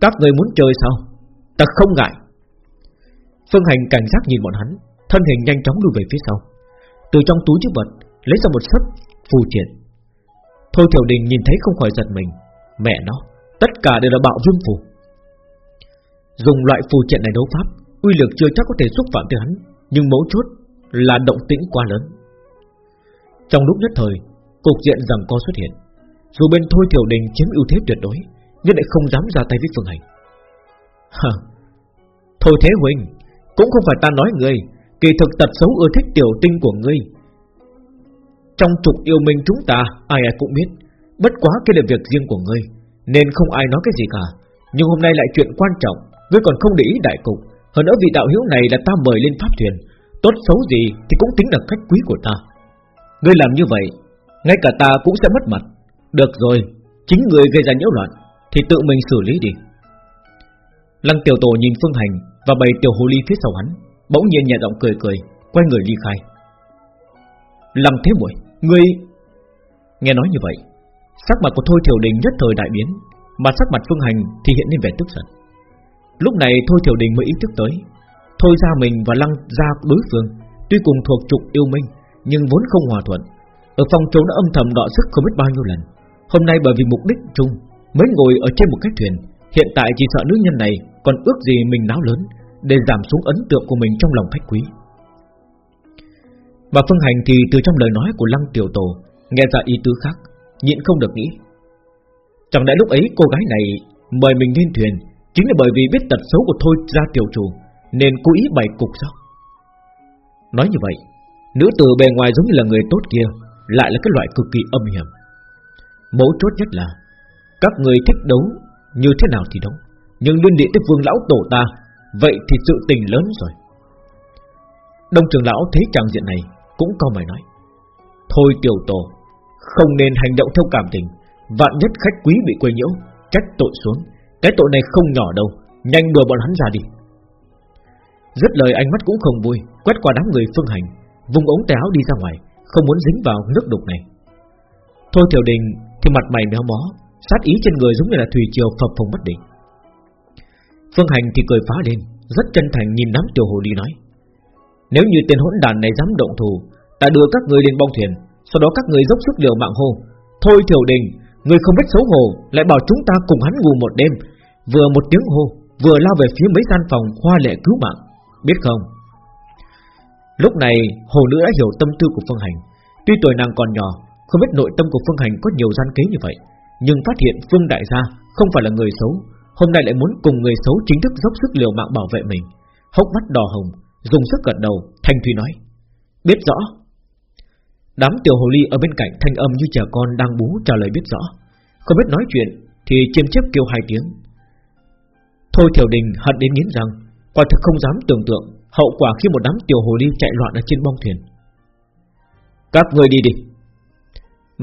Các người muốn chơi sao? Ta không ngại. Phương hành cảnh giác nhìn bọn hắn, Thân hình nhanh chóng lùi về phía sau. Từ trong túi chứa vật, Lấy ra một sấp phù triển Thôi Thiểu Đình nhìn thấy không khỏi giật mình. Mẹ nó, Tất cả đều là bạo dung phù. Dùng loại phù triển này đấu pháp, Uy lực chưa chắc có thể xúc phạm tới hắn, Nhưng mấu chốt là động tĩnh quá lớn. Trong lúc nhất thời, Cục diện rằng co xuất hiện. Dù bên Thôi Thiểu Đình chiếm ưu thế tuyệt đối nhưng lại không dám ra tay với Phương Hành. Hả Thôi thế Huynh Cũng không phải ta nói ngươi Kỳ thực tật xấu ưa thích tiểu tinh của ngươi. Trong trục yêu minh chúng ta, Ai ai cũng biết, Bất quá cái là việc riêng của ngươi, Nên không ai nói cái gì cả. Nhưng hôm nay lại chuyện quan trọng, Ngươi còn không để ý đại cục. Hơn nữa vị đạo hiếu này là ta mời lên pháp thuyền, Tốt xấu gì thì cũng tính là khách quý của ta. Ngươi làm như vậy, Ngay cả ta cũng sẽ mất mặt. Được rồi, Chính người gây ra nhiễu loạn. Thì tự mình xử lý đi. Lăng tiểu tổ nhìn Phương Hành Và bầy tiểu hồ ly phía sau hắn, Bỗng nhiên nhẹ giọng cười cười, Quay người ly khai. Lăng thế muội, Ngươi Nghe nói như vậy, Sắc mặt của Thôi Thiểu Đình nhất thời đại biến, Mà sắc mặt Phương Hành thì hiện lên vẻ tức giận. Lúc này Thôi Thiểu Đình mới ý thức tới, Thôi ra mình và lăng ra đối phương Tuy cùng thuộc trục yêu minh, Nhưng vốn không hòa thuận, Ở phòng trốn đã âm thầm đọ sức không biết bao nhiêu lần. Hôm nay bởi vì mục đích chung Mới ngồi ở trên một cái thuyền. Hiện tại chỉ sợ nữ nhân này Còn ước gì mình náo lớn, Để giảm xuống ấn tượng của mình trong lòng khách quý. Mà Phương Hành thì từ trong lời nói của Lăng Tiểu Tổ, Nghe ra ý tứ khác, Nhịn không được nghĩ. Chẳng lẽ lúc ấy cô gái này Mời mình lên thuyền Chính là bởi vì biết tật xấu của Thôi ra tiểu chủ, Nên cố ý bày cục sao? Nói như vậy, Nữ tử bề ngoài giống như là người tốt kia, Lại là cái loại cực kỳ âm hiểm. Mấu chốt nhất là các người thích đấu như thế nào thì đấu. Nhưng liên địa tới vương lão tổ ta, Vậy thì sự tình lớn rồi. Đông trường lão thấy trạng diện này Cũng câu mày nói, Thôi tiểu tổ, Không nên hành động theo cảm tình. Vạn nhất khách quý bị quấy nhiễu, Trách tội xuống. Cái tội này không nhỏ đâu, Nhanh đuổi bọn hắn ra đi. Rất lời ánh mắt cũng không vui, Quét qua đám người phương hành, Vùng ống tay áo đi ra ngoài, Không muốn dính vào nước đục này. Thôi tiểu đình, thì mặt mày méo mó Sát ý trên người giống như là thủy triều phập phồng bất định. Phương Hành thì cười phá lên, Rất chân thành nhìn nắm tiểu hồ ly nói, Nếu như tên hỗn đàn này dám động thủ, Ta đưa các người lên bong thuyền, Sau đó các người dốc sức liều mạng hô, Thôi tiểu đình, Người không biết xấu hổ, Lại bảo chúng ta cùng hắn ngủ một đêm Vừa một tiếng hô, Vừa lao về phía mấy gian phòng hoa lệ cứu mạng, Biết không? Lúc này, hồ nữ đã hiểu tâm tư của Phương Hành, Tuy tuổi nàng còn nhỏ, Không biết nội tâm của Phương Hành có nhiều gian kế như vậy nhưng phát hiện Phương Đại Gia Không phải là người xấu, Hôm nay lại muốn cùng người xấu chính thức dốc sức liều mạng bảo vệ mình. Hốc mắt đỏ hồng, Dùng sức gật đầu, Thanh Thùy nói, Biết rõ. Đám tiểu hồ ly ở bên cạnh thanh âm như trẻ con đang bú trả lời biết rõ. Không biết nói chuyện Thì chiêm chép kêu hai tiếng. Thôi Thiểu Đình hận đến nghiến răng, Quả thực không dám tưởng tượng Hậu quả khi một đám tiểu hồ ly chạy loạn ở trên bong thuyền. Các người đi đi.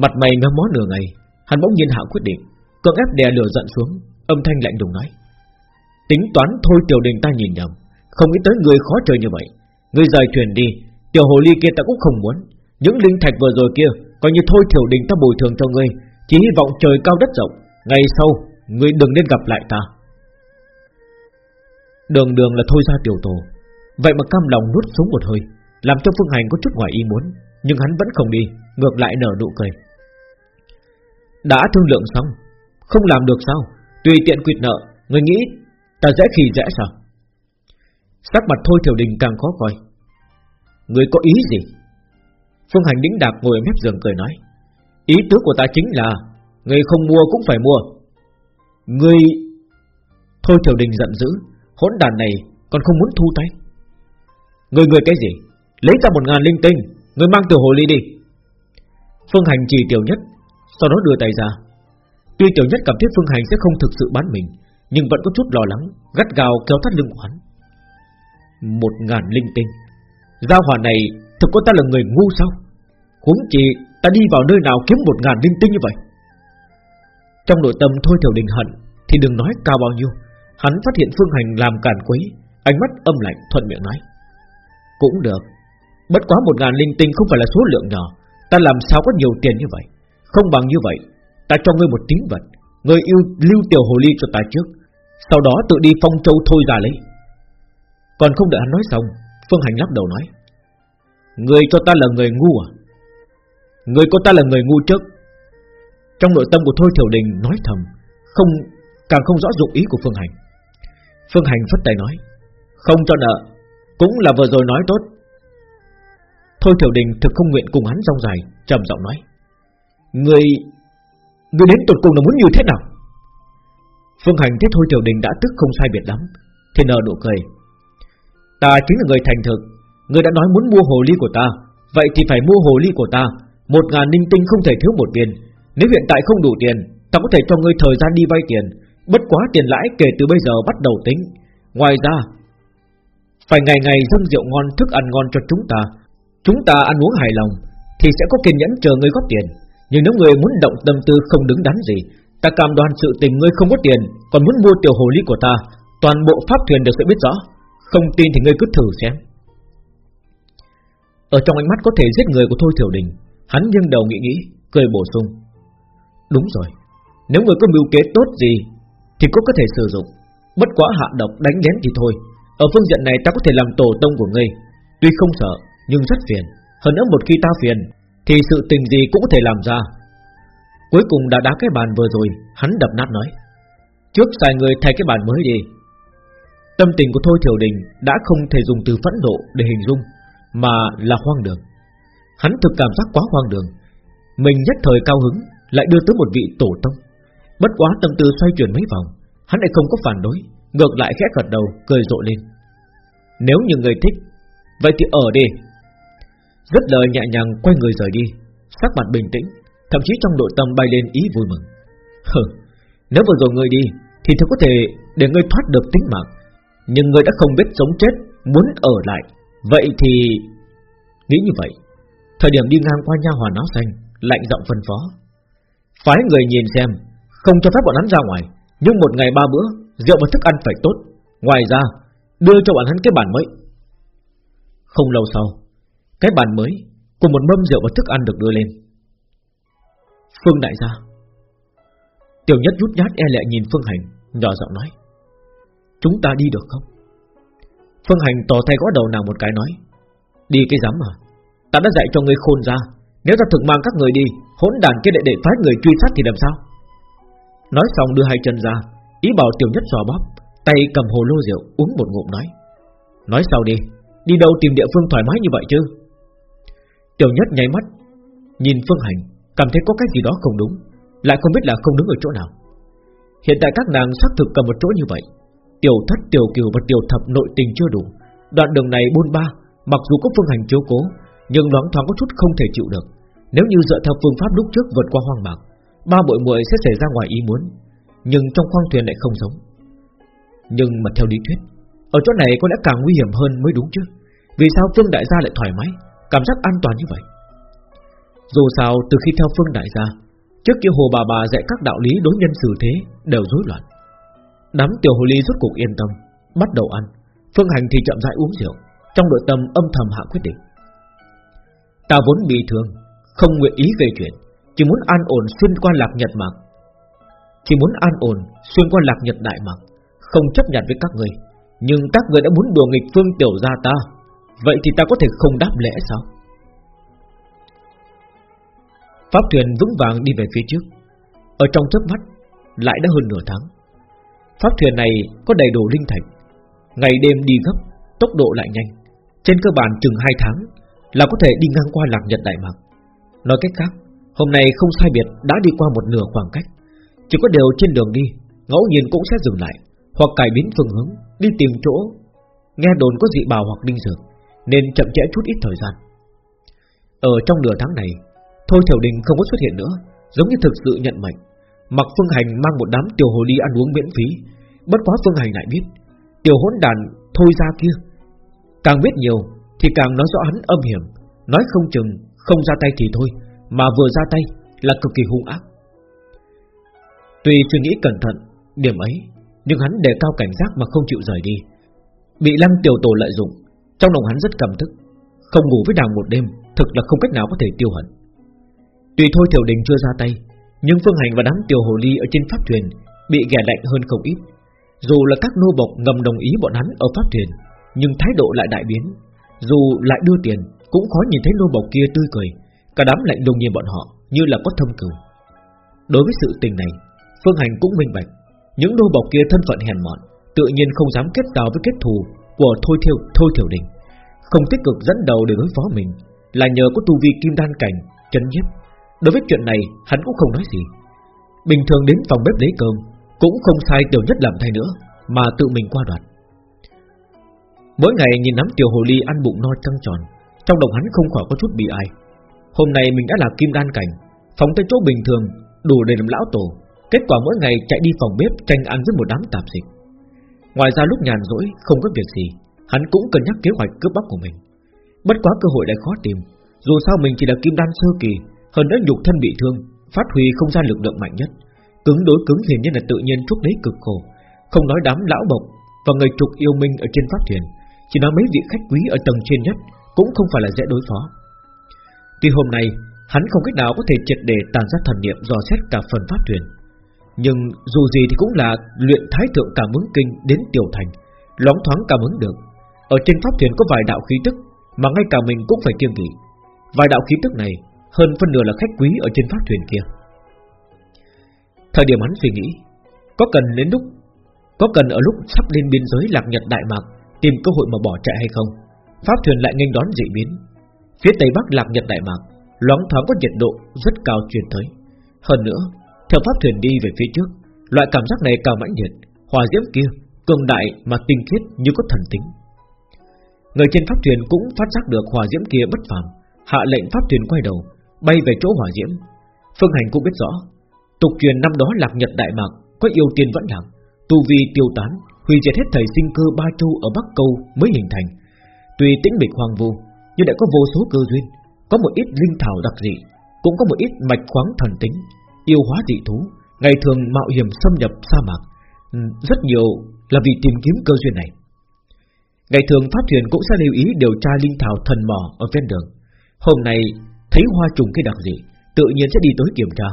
Mặt mày ngắm mó nửa ngày Hắn bỗng nhiên hạ quyết định, Cưỡng ép đè lửa giận xuống, Âm thanh lạnh lùng nói. Tính toán thôi tiểu đình ta nhìn nhầm, Không nghĩ tới người khó chơi như vậy. Người rời thuyền đi, Tiểu hồ ly kia ta cũng không muốn. Những linh thạch vừa rồi kia, Coi như thôi tiểu đình ta bồi thường cho ngươi, Chỉ hy vọng trời cao đất rộng. Ngày sau, Ngươi đừng nên gặp lại ta. Đường đường là thôi ra tiểu tổ. Vậy mà cam lòng nuốt xuống một hơi, Làm cho Phương Hành có chút ngoài ý muốn, Nhưng hắn vẫn không đi, Ngược lại nở nụ cười. Đã thương lượng xong, Không làm được sao? Tùy tiện quyệt nợ, Người nghĩ ta dễ khi dễ sao? Sắc mặt thôi thiểu đình càng khó coi. Người có ý gì? Phương Hành đĩnh đạc ngồi ở mép giường cười nói. Ý tứ của ta chính là, Người không mua cũng phải mua. Người, Thôi thiểu đình giận dữ, Hỗn đàn này còn không muốn thu tay. Người người cái gì? Lấy ra một ngàn linh tinh, Người mang từ hồ ly đi. Phương Hành chỉ tiểu nhất sau đó đưa tay ra. Tuy tiểu nhất cảm thấy Phương Hành sẽ không thực sự bán mình, Nhưng vẫn có chút lo lắng, Gắt gào kéo thắt lưng của hắn. Một ngàn linh tinh. Giao hỏa này thực có ta là người ngu sao? Huống chi ta đi vào nơi nào kiếm một ngàn linh tinh như vậy? Trong nội tâm thôi tiểu đình hận, Thì đừng nói cao bao nhiêu. Hắn phát hiện Phương Hành làm càn quấy, Ánh mắt âm lạnh thuận miệng nói. Cũng được. Bất quá một ngàn linh tinh không phải là số lượng nhỏ, Ta làm sao có nhiều tiền như vậy? Không bằng như vậy, Ta cho ngươi một tín vật, Ngươi yêu lưu tiểu hồ ly cho ta trước, Sau đó tự đi phong châu thôi ra lấy. Còn không đợi hắn nói xong, Phương Hành lắc đầu nói, Ngươi cho ta là người ngu à? Ngươi có ta là người ngu trước? Trong nội tâm của Thôi Thiểu Đình nói thầm, Không, Càng không rõ dụng ý của Phương Hành. Phương Hành phất tay nói, Không cho nợ, Cũng là vừa rồi nói tốt. Thôi Thiểu Đình thực không nguyện cùng hắn rong dài, trầm giọng nói Người Người đến tột cùng là muốn như thế nào? Phương Hành thấy Thôi Tiểu Đình đã tức không sai biệt lắm, Thì nở nụ cười. Ta chính là người thành thực, Người đã nói muốn mua hồ ly của ta. Vậy thì phải mua hồ ly của ta, Một ngàn ninh tinh không thể thiếu một viên Nếu hiện tại không đủ tiền, Ta có thể cho ngươi thời gian đi vay tiền. Bất quá tiền lãi kể từ bây giờ bắt đầu tính. Ngoài ra, Phải ngày ngày dâng rượu ngon, thức ăn ngon cho chúng ta. Chúng ta ăn uống hài lòng, Thì sẽ có kiên nhẫn chờ ngươi góp tiền. Nhưng nếu người muốn động tâm tư không đứng đắn gì, Ta cam đoan sự tình ngươi không có tiền, Còn muốn mua tiểu hồ ly của ta, Toàn bộ pháp thuyền đều sẽ biết rõ. Không tin thì ngươi cứ thử xem. Ở trong ánh mắt có thể giết người của Thôi Thiểu Đình, Hắn nghiêng đầu nghĩ nghĩ, Cười bổ sung. Đúng rồi, Nếu người có mưu kế tốt gì, Thì cũng có thể sử dụng. Bất quá hạ độc đánh đến thì thôi. Ở phương diện này ta có thể làm tổ tông của ngươi. Tuy không sợ, nhưng rất phiền. Hơn nữa một khi ta phiền thì sự tình gì cũng có thể làm ra. Cuối cùng đã đá cái bàn vừa rồi, Hắn đập nát nói, Trước xài người thay cái bàn mới đi. Tâm tình của Thôi Thiểu Đình Đã không thể dùng từ phẫn nộ để hình dung, Mà là hoang đường. Hắn thực cảm giác quá hoang đường. Mình nhất thời cao hứng, Lại đưa tới một vị tổ tông. Bất quá tâm tư xoay chuyển mấy vòng, Hắn lại không có phản đối, Ngược lại khẽ gật đầu, cười rộ lên. Nếu như người thích, Vậy thì ở đi. Rất lời nhẹ nhàng quay người rời đi. Sắc mặt bình tĩnh Thậm chí trong nội tâm bay lên ý vui mừng. Hừ, nếu vừa rồi ngươi đi Thì tôi có thể để ngươi thoát được tính mạng. Nhưng ngươi đã không biết sống chết Muốn ở lại. Vậy thì Nghĩ như vậy. Thời điểm đi ngang qua nha hoàn áo xanh Lạnh giọng phân phó. Phái người nhìn xem Không cho phép bọn hắn ra ngoài. Nhưng một ngày ba bữa Rượu và thức ăn phải tốt. Ngoài ra Đưa cho bọn hắn cái bản mới. Không lâu sau cái bàn mới Cùng một mâm rượu và thức ăn được đưa lên. Phương đại gia. Tiểu nhất rút nhát e lệ nhìn Phương Hành, Nhỏ giọng nói, Chúng ta đi được không? Phương Hành tỏ tay gõ đầu nàng một cái nói, Đi cái dám mà. Ta đã dạy cho ngươi khôn ra. Nếu ta thực mang các người đi, Hỗn đàn kia đệ để phái người truy sát thì làm sao? Nói xong đưa hai chân ra, Ý bảo tiểu nhất dò bóp, Tay cầm hồ lô rượu uống một ngụm nói Nói sau đi? Đi đâu tìm địa phương thoải mái như vậy chứ? Tiểu nhất nháy mắt Nhìn Phương Hành Cảm thấy có cái gì đó không đúng Lại không biết là không đứng ở chỗ nào. Hiện tại các nàng xác thực cầm một chỗ như vậy Tiểu thất, tiểu kiều và tiểu thập nội tình chưa đủ. Đoạn đường này buôn ba Mặc dù có phương hành chiếu cố Nhưng loáng thoáng có chút không thể chịu được. Nếu như dựa theo phương pháp lúc trước vượt qua hoang mạc Ba bội muội sẽ xảy ra ngoài ý muốn Nhưng trong khoang thuyền lại không giống. Nhưng mà theo lý thuyết Ở chỗ này có lẽ càng nguy hiểm hơn mới đúng chứ. Vì sao Phương Đại gia lại thoải mái? Cảm giác an toàn như vậy. Dù sao, từ khi theo Phương Đại gia, Trước kia hồ bà bà dạy các đạo lý đối nhân xử thế Đều rối loạn. Đám tiểu hồ ly rốt cuộc yên tâm, Bắt đầu ăn. Phương Hành thì chậm rãi uống rượu, Trong nội tâm âm thầm hạ quyết định. Ta vốn bị thương, Không nguyện ý gây chuyện, Chỉ muốn an ổn xuyên qua lạc nhật mạc. Chỉ muốn an ổn xuyên qua lạc nhật đại mạc, Không chấp nhận với các người, Nhưng các người đã muốn đùa nghịch phương tiểu gia ta. Vậy thì ta có thể không đáp lẽ sao? Pháp thuyền vững vàng đi về phía trước. Ở trong chớp mắt, Lại đã hơn nửa tháng. Pháp thuyền này có đầy đủ linh thạch. Ngày đêm đi gấp, Tốc độ lại nhanh. Trên cơ bản chừng 2 tháng Là có thể đi ngang qua lạc nhật đại mạc. Nói cách khác, Hôm nay không sai biệt đã đi qua một nửa khoảng cách. Chỉ có điều trên đường đi, Ngẫu nhiên cũng sẽ dừng lại Hoặc cải biến phương hướng, Đi tìm chỗ. Nghe đồn có dị bào hoặc đinh dược. Nên chậm trễ chút ít thời gian. Ở trong nửa tháng này, Thôi Thiểu Đình không có xuất hiện nữa, Giống như thực sự nhận mệnh. Mặc Phương Hành mang một đám tiểu hồ ly ăn uống miễn phí, Bất quá Phương Hành lại biết, Tiểu hỗn đàn thôi ra kia, Càng biết nhiều thì càng nói rõ hắn âm hiểm, Nói không chừng không ra tay thì thôi, Mà vừa ra tay là cực kỳ hung ác. Tuy suy nghĩ cẩn thận Điểm ấy, Nhưng hắn đề cao cảnh giác mà không chịu rời đi. Bị lăng tiểu tổ lợi dụng trong lòng hắn rất cảm thức, Không ngủ với nàng một đêm Thực là không cách nào có thể tiêu hận. Tuy thôi tiểu Đình chưa ra tay, Nhưng Phương Hành và đám tiểu hồ ly ở trên pháp thuyền Bị ghẻ lạnh hơn không ít. Dù là các nô bộc ngầm đồng ý bọn hắn ở pháp thuyền, Nhưng thái độ lại đại biến. Dù lại đưa tiền, Cũng khó nhìn thấy nô bộc kia tươi cười, Cả đám lạnh lùng nhìn bọn họ Như là có thâm cừu. Đối với sự tình này, Phương Hành cũng minh bạch, Những nô bộc kia thân phận hèn mọn, Tự nhiên không dám kết giao với kết thù của Thôi Thiệu, Thôi Thiểu Đình. Không tích cực dẫn đầu để đối phó mình Là nhờ có tu vi kim đan cảnh Chân nhiếp Đối với chuyện này hắn cũng không nói gì. Bình thường đến phòng bếp lấy cơm Cũng không sai tiểu nhất làm thay nữa Mà tự mình qua đoạt. Mỗi ngày nhìn nắm tiểu hồ ly ăn bụng no trăng tròn Trong lòng hắn không khỏi có chút bị ai. Hôm nay mình đã là kim đan cảnh Phóng tới chỗ bình thường Đủ để làm lão tổ. Kết quả mỗi ngày chạy đi phòng bếp tranh ăn với một đám tạp dịch. Ngoài ra lúc nhàn rỗi, Không có việc gì, Hắn cũng cân nhắc kế hoạch cướp bóc của mình. Bất quá cơ hội lại khó tìm, Dù sao mình chỉ là kim đan sơ kỳ, hơn nữa nhục thân bị thương, Phát huy không ra lực lượng mạnh nhất, Cứng đối cứng hiển nhiên là tự nhiên chuốc lấy cực khổ. Không nói đám lão bộc Và người trục yêu minh ở trên pháp thuyền Chỉ nói mấy vị khách quý ở tầng trên nhất Cũng không phải là dễ đối phó. Tuy hôm nay, Hắn không cách nào có thể triệt để tàn ra thần niệm dò xét cả phần pháp thuyền nhưng dù gì thì cũng là luyện thái thượng cảm ứng kinh đến tiểu thành Lóng thoáng cảm ứng được. Ở trên pháp thuyền có vài đạo khí tức Mà ngay cả mình cũng phải kiêng kỵ. Vài đạo khí tức này Hơn phân nửa là khách quý ở trên pháp thuyền kia. Thời điểm hắn suy nghĩ Có cần đến lúc Có cần ở lúc sắp lên biên giới lạc nhật Đại Mạc Tìm cơ hội mà bỏ chạy hay không Pháp thuyền lại nghênh đón dị biến. Phía tây bắc lạc nhật Đại Mạc loáng thoáng có nhiệt độ rất cao truyền tới. Hơn nữa, theo pháp thuyền đi về phía trước, loại cảm giác này cao mãnh liệt, hòa diễm kia cường đại mà tinh khiết như có thần tính. Người trên pháp thuyền cũng phát giác được hòa diễm kia bất phàm, hạ lệnh pháp thuyền quay đầu, bay về chỗ hòa diễm. Phương Hành cũng biết rõ, tục truyền năm đó lạc nhật đại mạc có yêu tiên vẫn lạc, tu vi tiêu tán, hủy diệt hết thầy sinh cơ ba châu ở bắc câu mới hình thành. Tuy tĩnh bịch hoang vu, nhưng đã có vô số cơ duyên, có một ít linh thảo đặc dị, cũng có một ít mạch khoáng thần tính, yêu hóa dị thú, ngày thường mạo hiểm xâm nhập sa mạc, ừ, rất nhiều là vì tìm kiếm cơ duyên này. Ngày thường pháp thuyền cũng sẽ lưu ý điều tra linh thảo thần mỏ ở ven đường. Hôm nay thấy hoa trùng cây đặc dị, tự nhiên sẽ đi tới kiểm tra.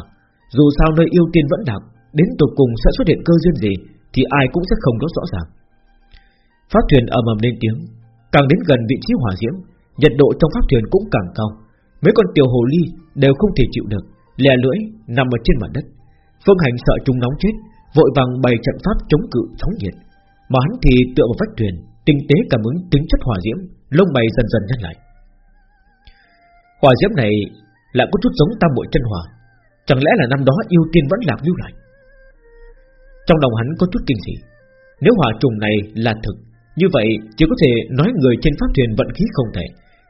Dù sao nơi yêu tiên vẫn đặc, đến tục cùng sẽ xuất hiện cơ duyên gì thì ai cũng sẽ không có rõ ràng. Pháp thuyền ầm ầm lên tiếng, càng đến gần vị trí hỏa diễm, nhiệt độ trong pháp thuyền cũng càng cao. Mấy con tiểu hồ ly đều không thể chịu được Lè lưỡi nằm ở trên mặt đất. Phương Hành sợ chúng nóng chết, Vội vàng bày trận pháp chống cự sóng nhiệt Mà hắn thì tựa vào vách thuyền, Tinh tế cảm ứng tính chất hỏa diễm, Lông mày dần dần nhăn lại. Hỏa diễm này lại có chút giống tam bội chân hỏa, Chẳng lẽ là năm đó yêu tiên vẫn lạc lưu lại? Trong lòng hắn có chút kinh dị, Nếu hỏa trùng này là thực, Như vậy chỉ có thể nói người trên pháp thuyền vận khí không thể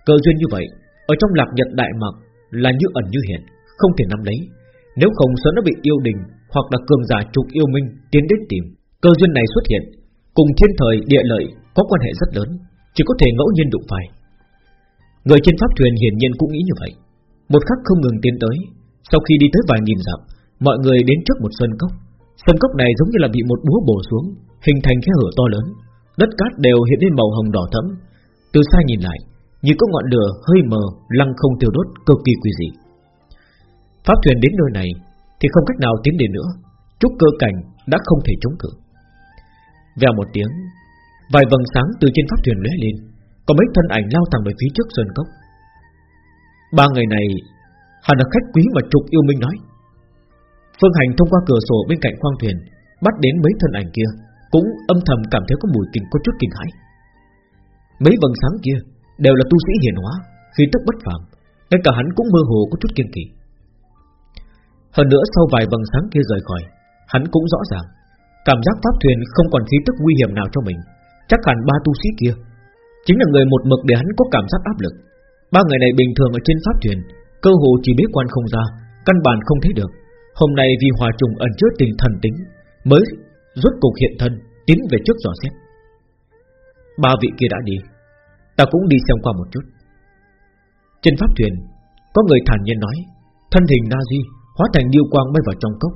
Cơ duyên như vậy, ở trong lạc nhật đại mạc Là như ẩn như hiện. Không thể nắm lấy. Nếu không sớm nó bị yêu đình Hoặc là cường giả trục yêu minh tiến đến tìm. Cơ duyên này xuất hiện. Cùng thiên thời, địa lợi có quan hệ rất lớn. Chỉ có thể ngẫu nhiên đụng phải. Người trên pháp thuyền hiển nhiên cũng nghĩ như vậy. Một khắc không ngừng tiến tới. Sau khi đi tới vài nghìn dặm, Mọi người đến trước một sân cốc. Sân cốc này giống như là bị một búa bổ xuống, Hình thành khe hở to lớn. Đất cát đều hiện lên màu hồng đỏ thẫm. Từ xa nhìn lại, như có ngọn lửa hơi mờ, lăng không tiêu đốt, cực kỳ quỷ dị. Pháp thuyền đến nơi này thì không cách nào tiến đến nữa, trúc cơ cảnh đã không thể chống cự. Vèo một tiếng, vài vầng sáng từ trên pháp thuyền lóe lên, có mấy thân ảnh lao thẳng về phía trước sơn cốc. Ba người này hẳn là khách quý mà trục yêu minh nói. Phương Hành thông qua cửa sổ bên cạnh khoang thuyền, bắt đến mấy thân ảnh kia, cũng âm thầm cảm thấy có mùi kinh có chút kinh hãi. Mấy vầng sáng kia đều là tu sĩ hiền hóa, khí tức bất phàm, ngay cả hắn cũng mơ hồ có chút kiên kỳ. Hơn nữa sau vài vầng sáng kia rời khỏi, hắn cũng rõ ràng, cảm giác pháp thuyền không còn khí tức nguy hiểm nào cho mình, chắc hẳn ba tu sĩ kia chính là người một mực để hắn có cảm giác áp lực. Ba người này bình thường ở trên pháp thuyền, cơ hồ chỉ biết quan không ra, căn bản không thấy được. Hôm nay vì hòa trùng ẩn chứa tình thần tính, mới rốt cục hiện thân, tiến về trước dò xét. Ba vị kia đã đi, Ta cũng đi xem qua một chút Trên pháp thuyền Có người thản nhiên nói Thân hình Na Di hóa thành điêu quang bay vào trong cốc.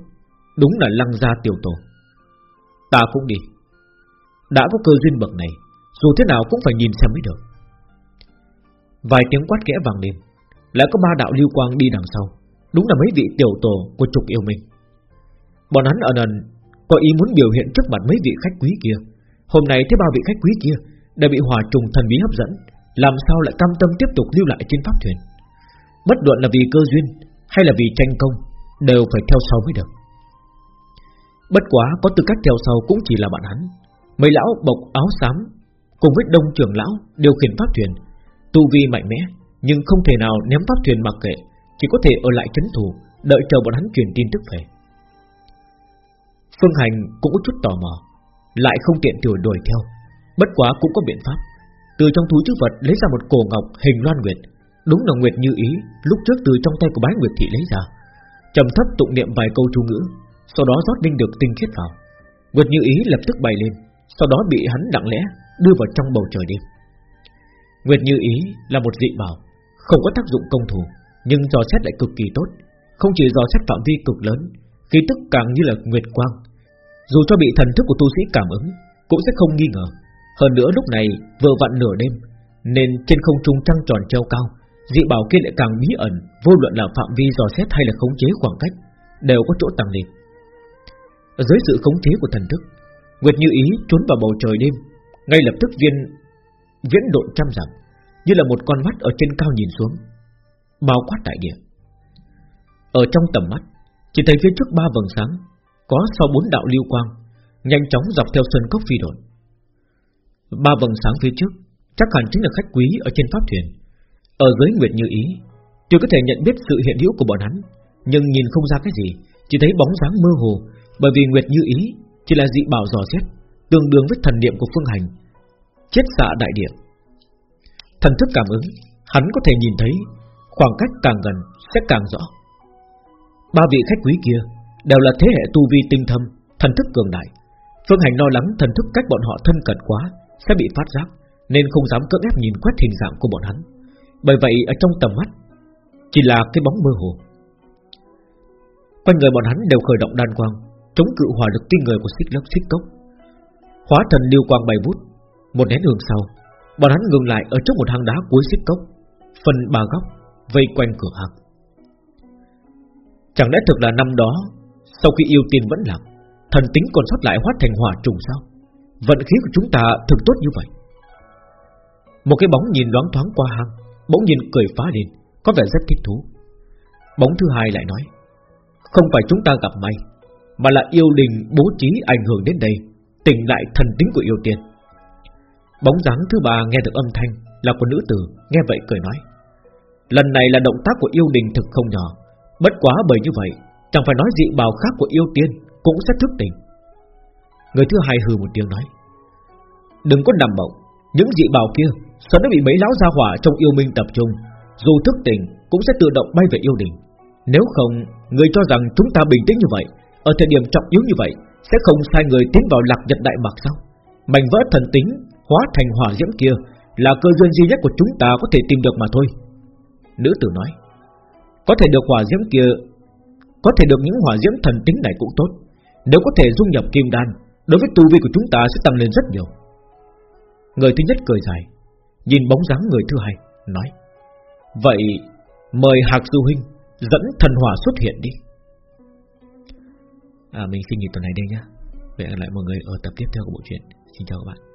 Đúng là lăng gia tiểu tổ. Ta cũng đi. Đã có cơ duyên bậc này Dù thế nào cũng phải nhìn xem mới được. Vài tiếng quát kẽ vàng lên. Lại có ba đạo lưu quang đi đằng sau. Đúng là mấy vị tiểu tổ của trục yêu mình. Bọn hắn ở nần Có ý muốn biểu hiện trước mặt mấy vị khách quý kia. Hôm nay thế ba vị khách quý kia đã bị hòa trùng thần bí hấp dẫn, làm sao lại cam tâm tiếp tục lưu lại trên pháp thuyền? Bất luận là vì cơ duyên hay là vì tranh công, đều phải theo sau mới được. Bất quá có tư cách theo sau cũng chỉ là bạn hắn. Mấy lão bọc áo xám cùng với đông trưởng lão điều khiển pháp thuyền, tu vi mạnh mẽ, nhưng không thể nào ném pháp thuyền mặc kệ, chỉ có thể ở lại chấn thủ, đợi chờ bọn hắn truyền tin tức về. Phương Hành cũng có chút tò mò, lại không tiện tiểu đuổi theo, Bất quá cũng có biện pháp Từ trong túi chữ vật lấy ra một cổ ngọc hình loan nguyệt Đúng là nguyệt như ý Lúc trước từ trong tay của bái nguyệt thị lấy ra trầm thấp tụng niệm vài câu chú ngữ, Sau đó rót linh được tinh khiết vào. Nguyệt như ý lập tức bay lên, Sau đó bị hắn lặng lẽ đưa vào trong bầu trời đêm. Nguyệt như ý là một dị bảo, Không có tác dụng công thủ, Nhưng dò xét lại cực kỳ tốt, Không chỉ dò xét phạm vi cực lớn, Khí tức càng như là nguyệt quang. Dù cho bị thần thức của tu sĩ cảm ứng, Cũng sẽ không nghi ngờ. Hơn nữa lúc này vừa vặn nửa đêm, Nên trên không trung trăng tròn treo cao Dị bảo kia lại càng bí ẩn, Vô luận là phạm vi dò xét hay là khống chế khoảng cách, Đều có chỗ tăng lên. Ở dưới sự khống chế của thần thức, Nguyệt Như Ý trốn vào bầu trời đêm, Ngay lập tức viên, Viễn độn trăm dặm, Như là một con mắt ở trên cao nhìn xuống, Bao quát đại địa. Ở trong tầm mắt, Chỉ thấy phía trước ba vầng sáng, Có sau bốn đạo lưu quang, Nhanh chóng dọc theo sân cốc phi độn. Ba vầng sáng phía trước, Chắc hẳn chính là khách quý ở trên pháp thuyền. Ở dưới Nguyệt Như Ý Tuy có thể nhận biết sự hiện hữu của bọn hắn, Nhưng nhìn không ra cái gì, Chỉ thấy bóng dáng mơ hồ, Bởi vì Nguyệt Như Ý chỉ là dị bảo dò xét, Tương đương với thần niệm của phương hành. Chết xạ đại địa. Thần thức cảm ứng, Hắn có thể nhìn thấy, Khoảng cách càng gần sẽ càng rõ. Ba vị khách quý kia Đều là thế hệ tu vi tinh thâm, Thần thức cường đại. Phương Hành lo lắng thần thức cách bọn họ thân cận quá, Sẽ bị phát giác, Nên không dám cưỡng ép nhìn quét hình dạng của bọn hắn. Bởi vậy ở trong tầm mắt, Chỉ là cái bóng mơ hồ. Quanh người bọn hắn đều khởi động đan quang, Chống cự hỏa lực kinh người của xích lốc xích cốc. Hóa thần lưu quang bay vút Một nén hương sau, Bọn hắn ngừng lại ở trước một hang đá cuối xích cốc Phần ba góc, Vây quanh cửa hàng Chẳng lẽ thực là năm đó, Sau khi yêu tiên vẫn lạc, Thần tính còn sót lại hóa thành hỏa trùng sao? Vận khí của chúng ta thực tốt như vậy. Một cái bóng nhìn loáng thoáng qua hang Bỗng nhìn cười phá lên, Có vẻ rất thích thú. Bóng thứ hai lại nói, Không phải chúng ta gặp may, Mà là yêu đình bố trí ảnh hưởng đến đây, Tỉnh lại thần tính của yêu tiên. Bóng dáng thứ ba nghe được âm thanh, Là của nữ tử, Nghe vậy cười nói, Lần này là động tác của yêu đình thực không nhỏ, Bất quá bởi như vậy, Chẳng phải nói dị bào khác của yêu tiên Cũng sẽ thức tỉnh. Người thứ hai hừ một tiếng nói, Đừng có nằm mộng, Những dị bào kia sau đó bị mấy lão gia hỏa trong yêu minh tập trung. Dù thức tỉnh, cũng sẽ tự động bay về yêu đình. Nếu không, Người cho rằng chúng ta bình tĩnh như vậy, Ở thời điểm trọng yếu như vậy, Sẽ không sai người tiến vào lạc nhật đại mạc sao? Mảnh vỡ thần tính, Hóa thành hỏa diễm kia, Là cơ duyên duy nhất của chúng ta có thể tìm được mà thôi. Nữ tử nói, Có thể được hỏa diễm kia, Có thể được những hỏa diễm thần tính này cũng tốt. Nếu có thể dung nhập kim đan, Đối với tu vi của chúng ta sẽ tăng lên rất nhiều. Người thứ nhất cười dài Nhìn bóng dáng người thứ hai Nói Vậy mời Hạc Du Huynh Dẫn thần hỏa xuất hiện đi. À, Mình xin nghỉ tuần này đây nhá. Vậy lại mọi người ở tập tiếp theo của bộ truyện. Xin chào các bạn.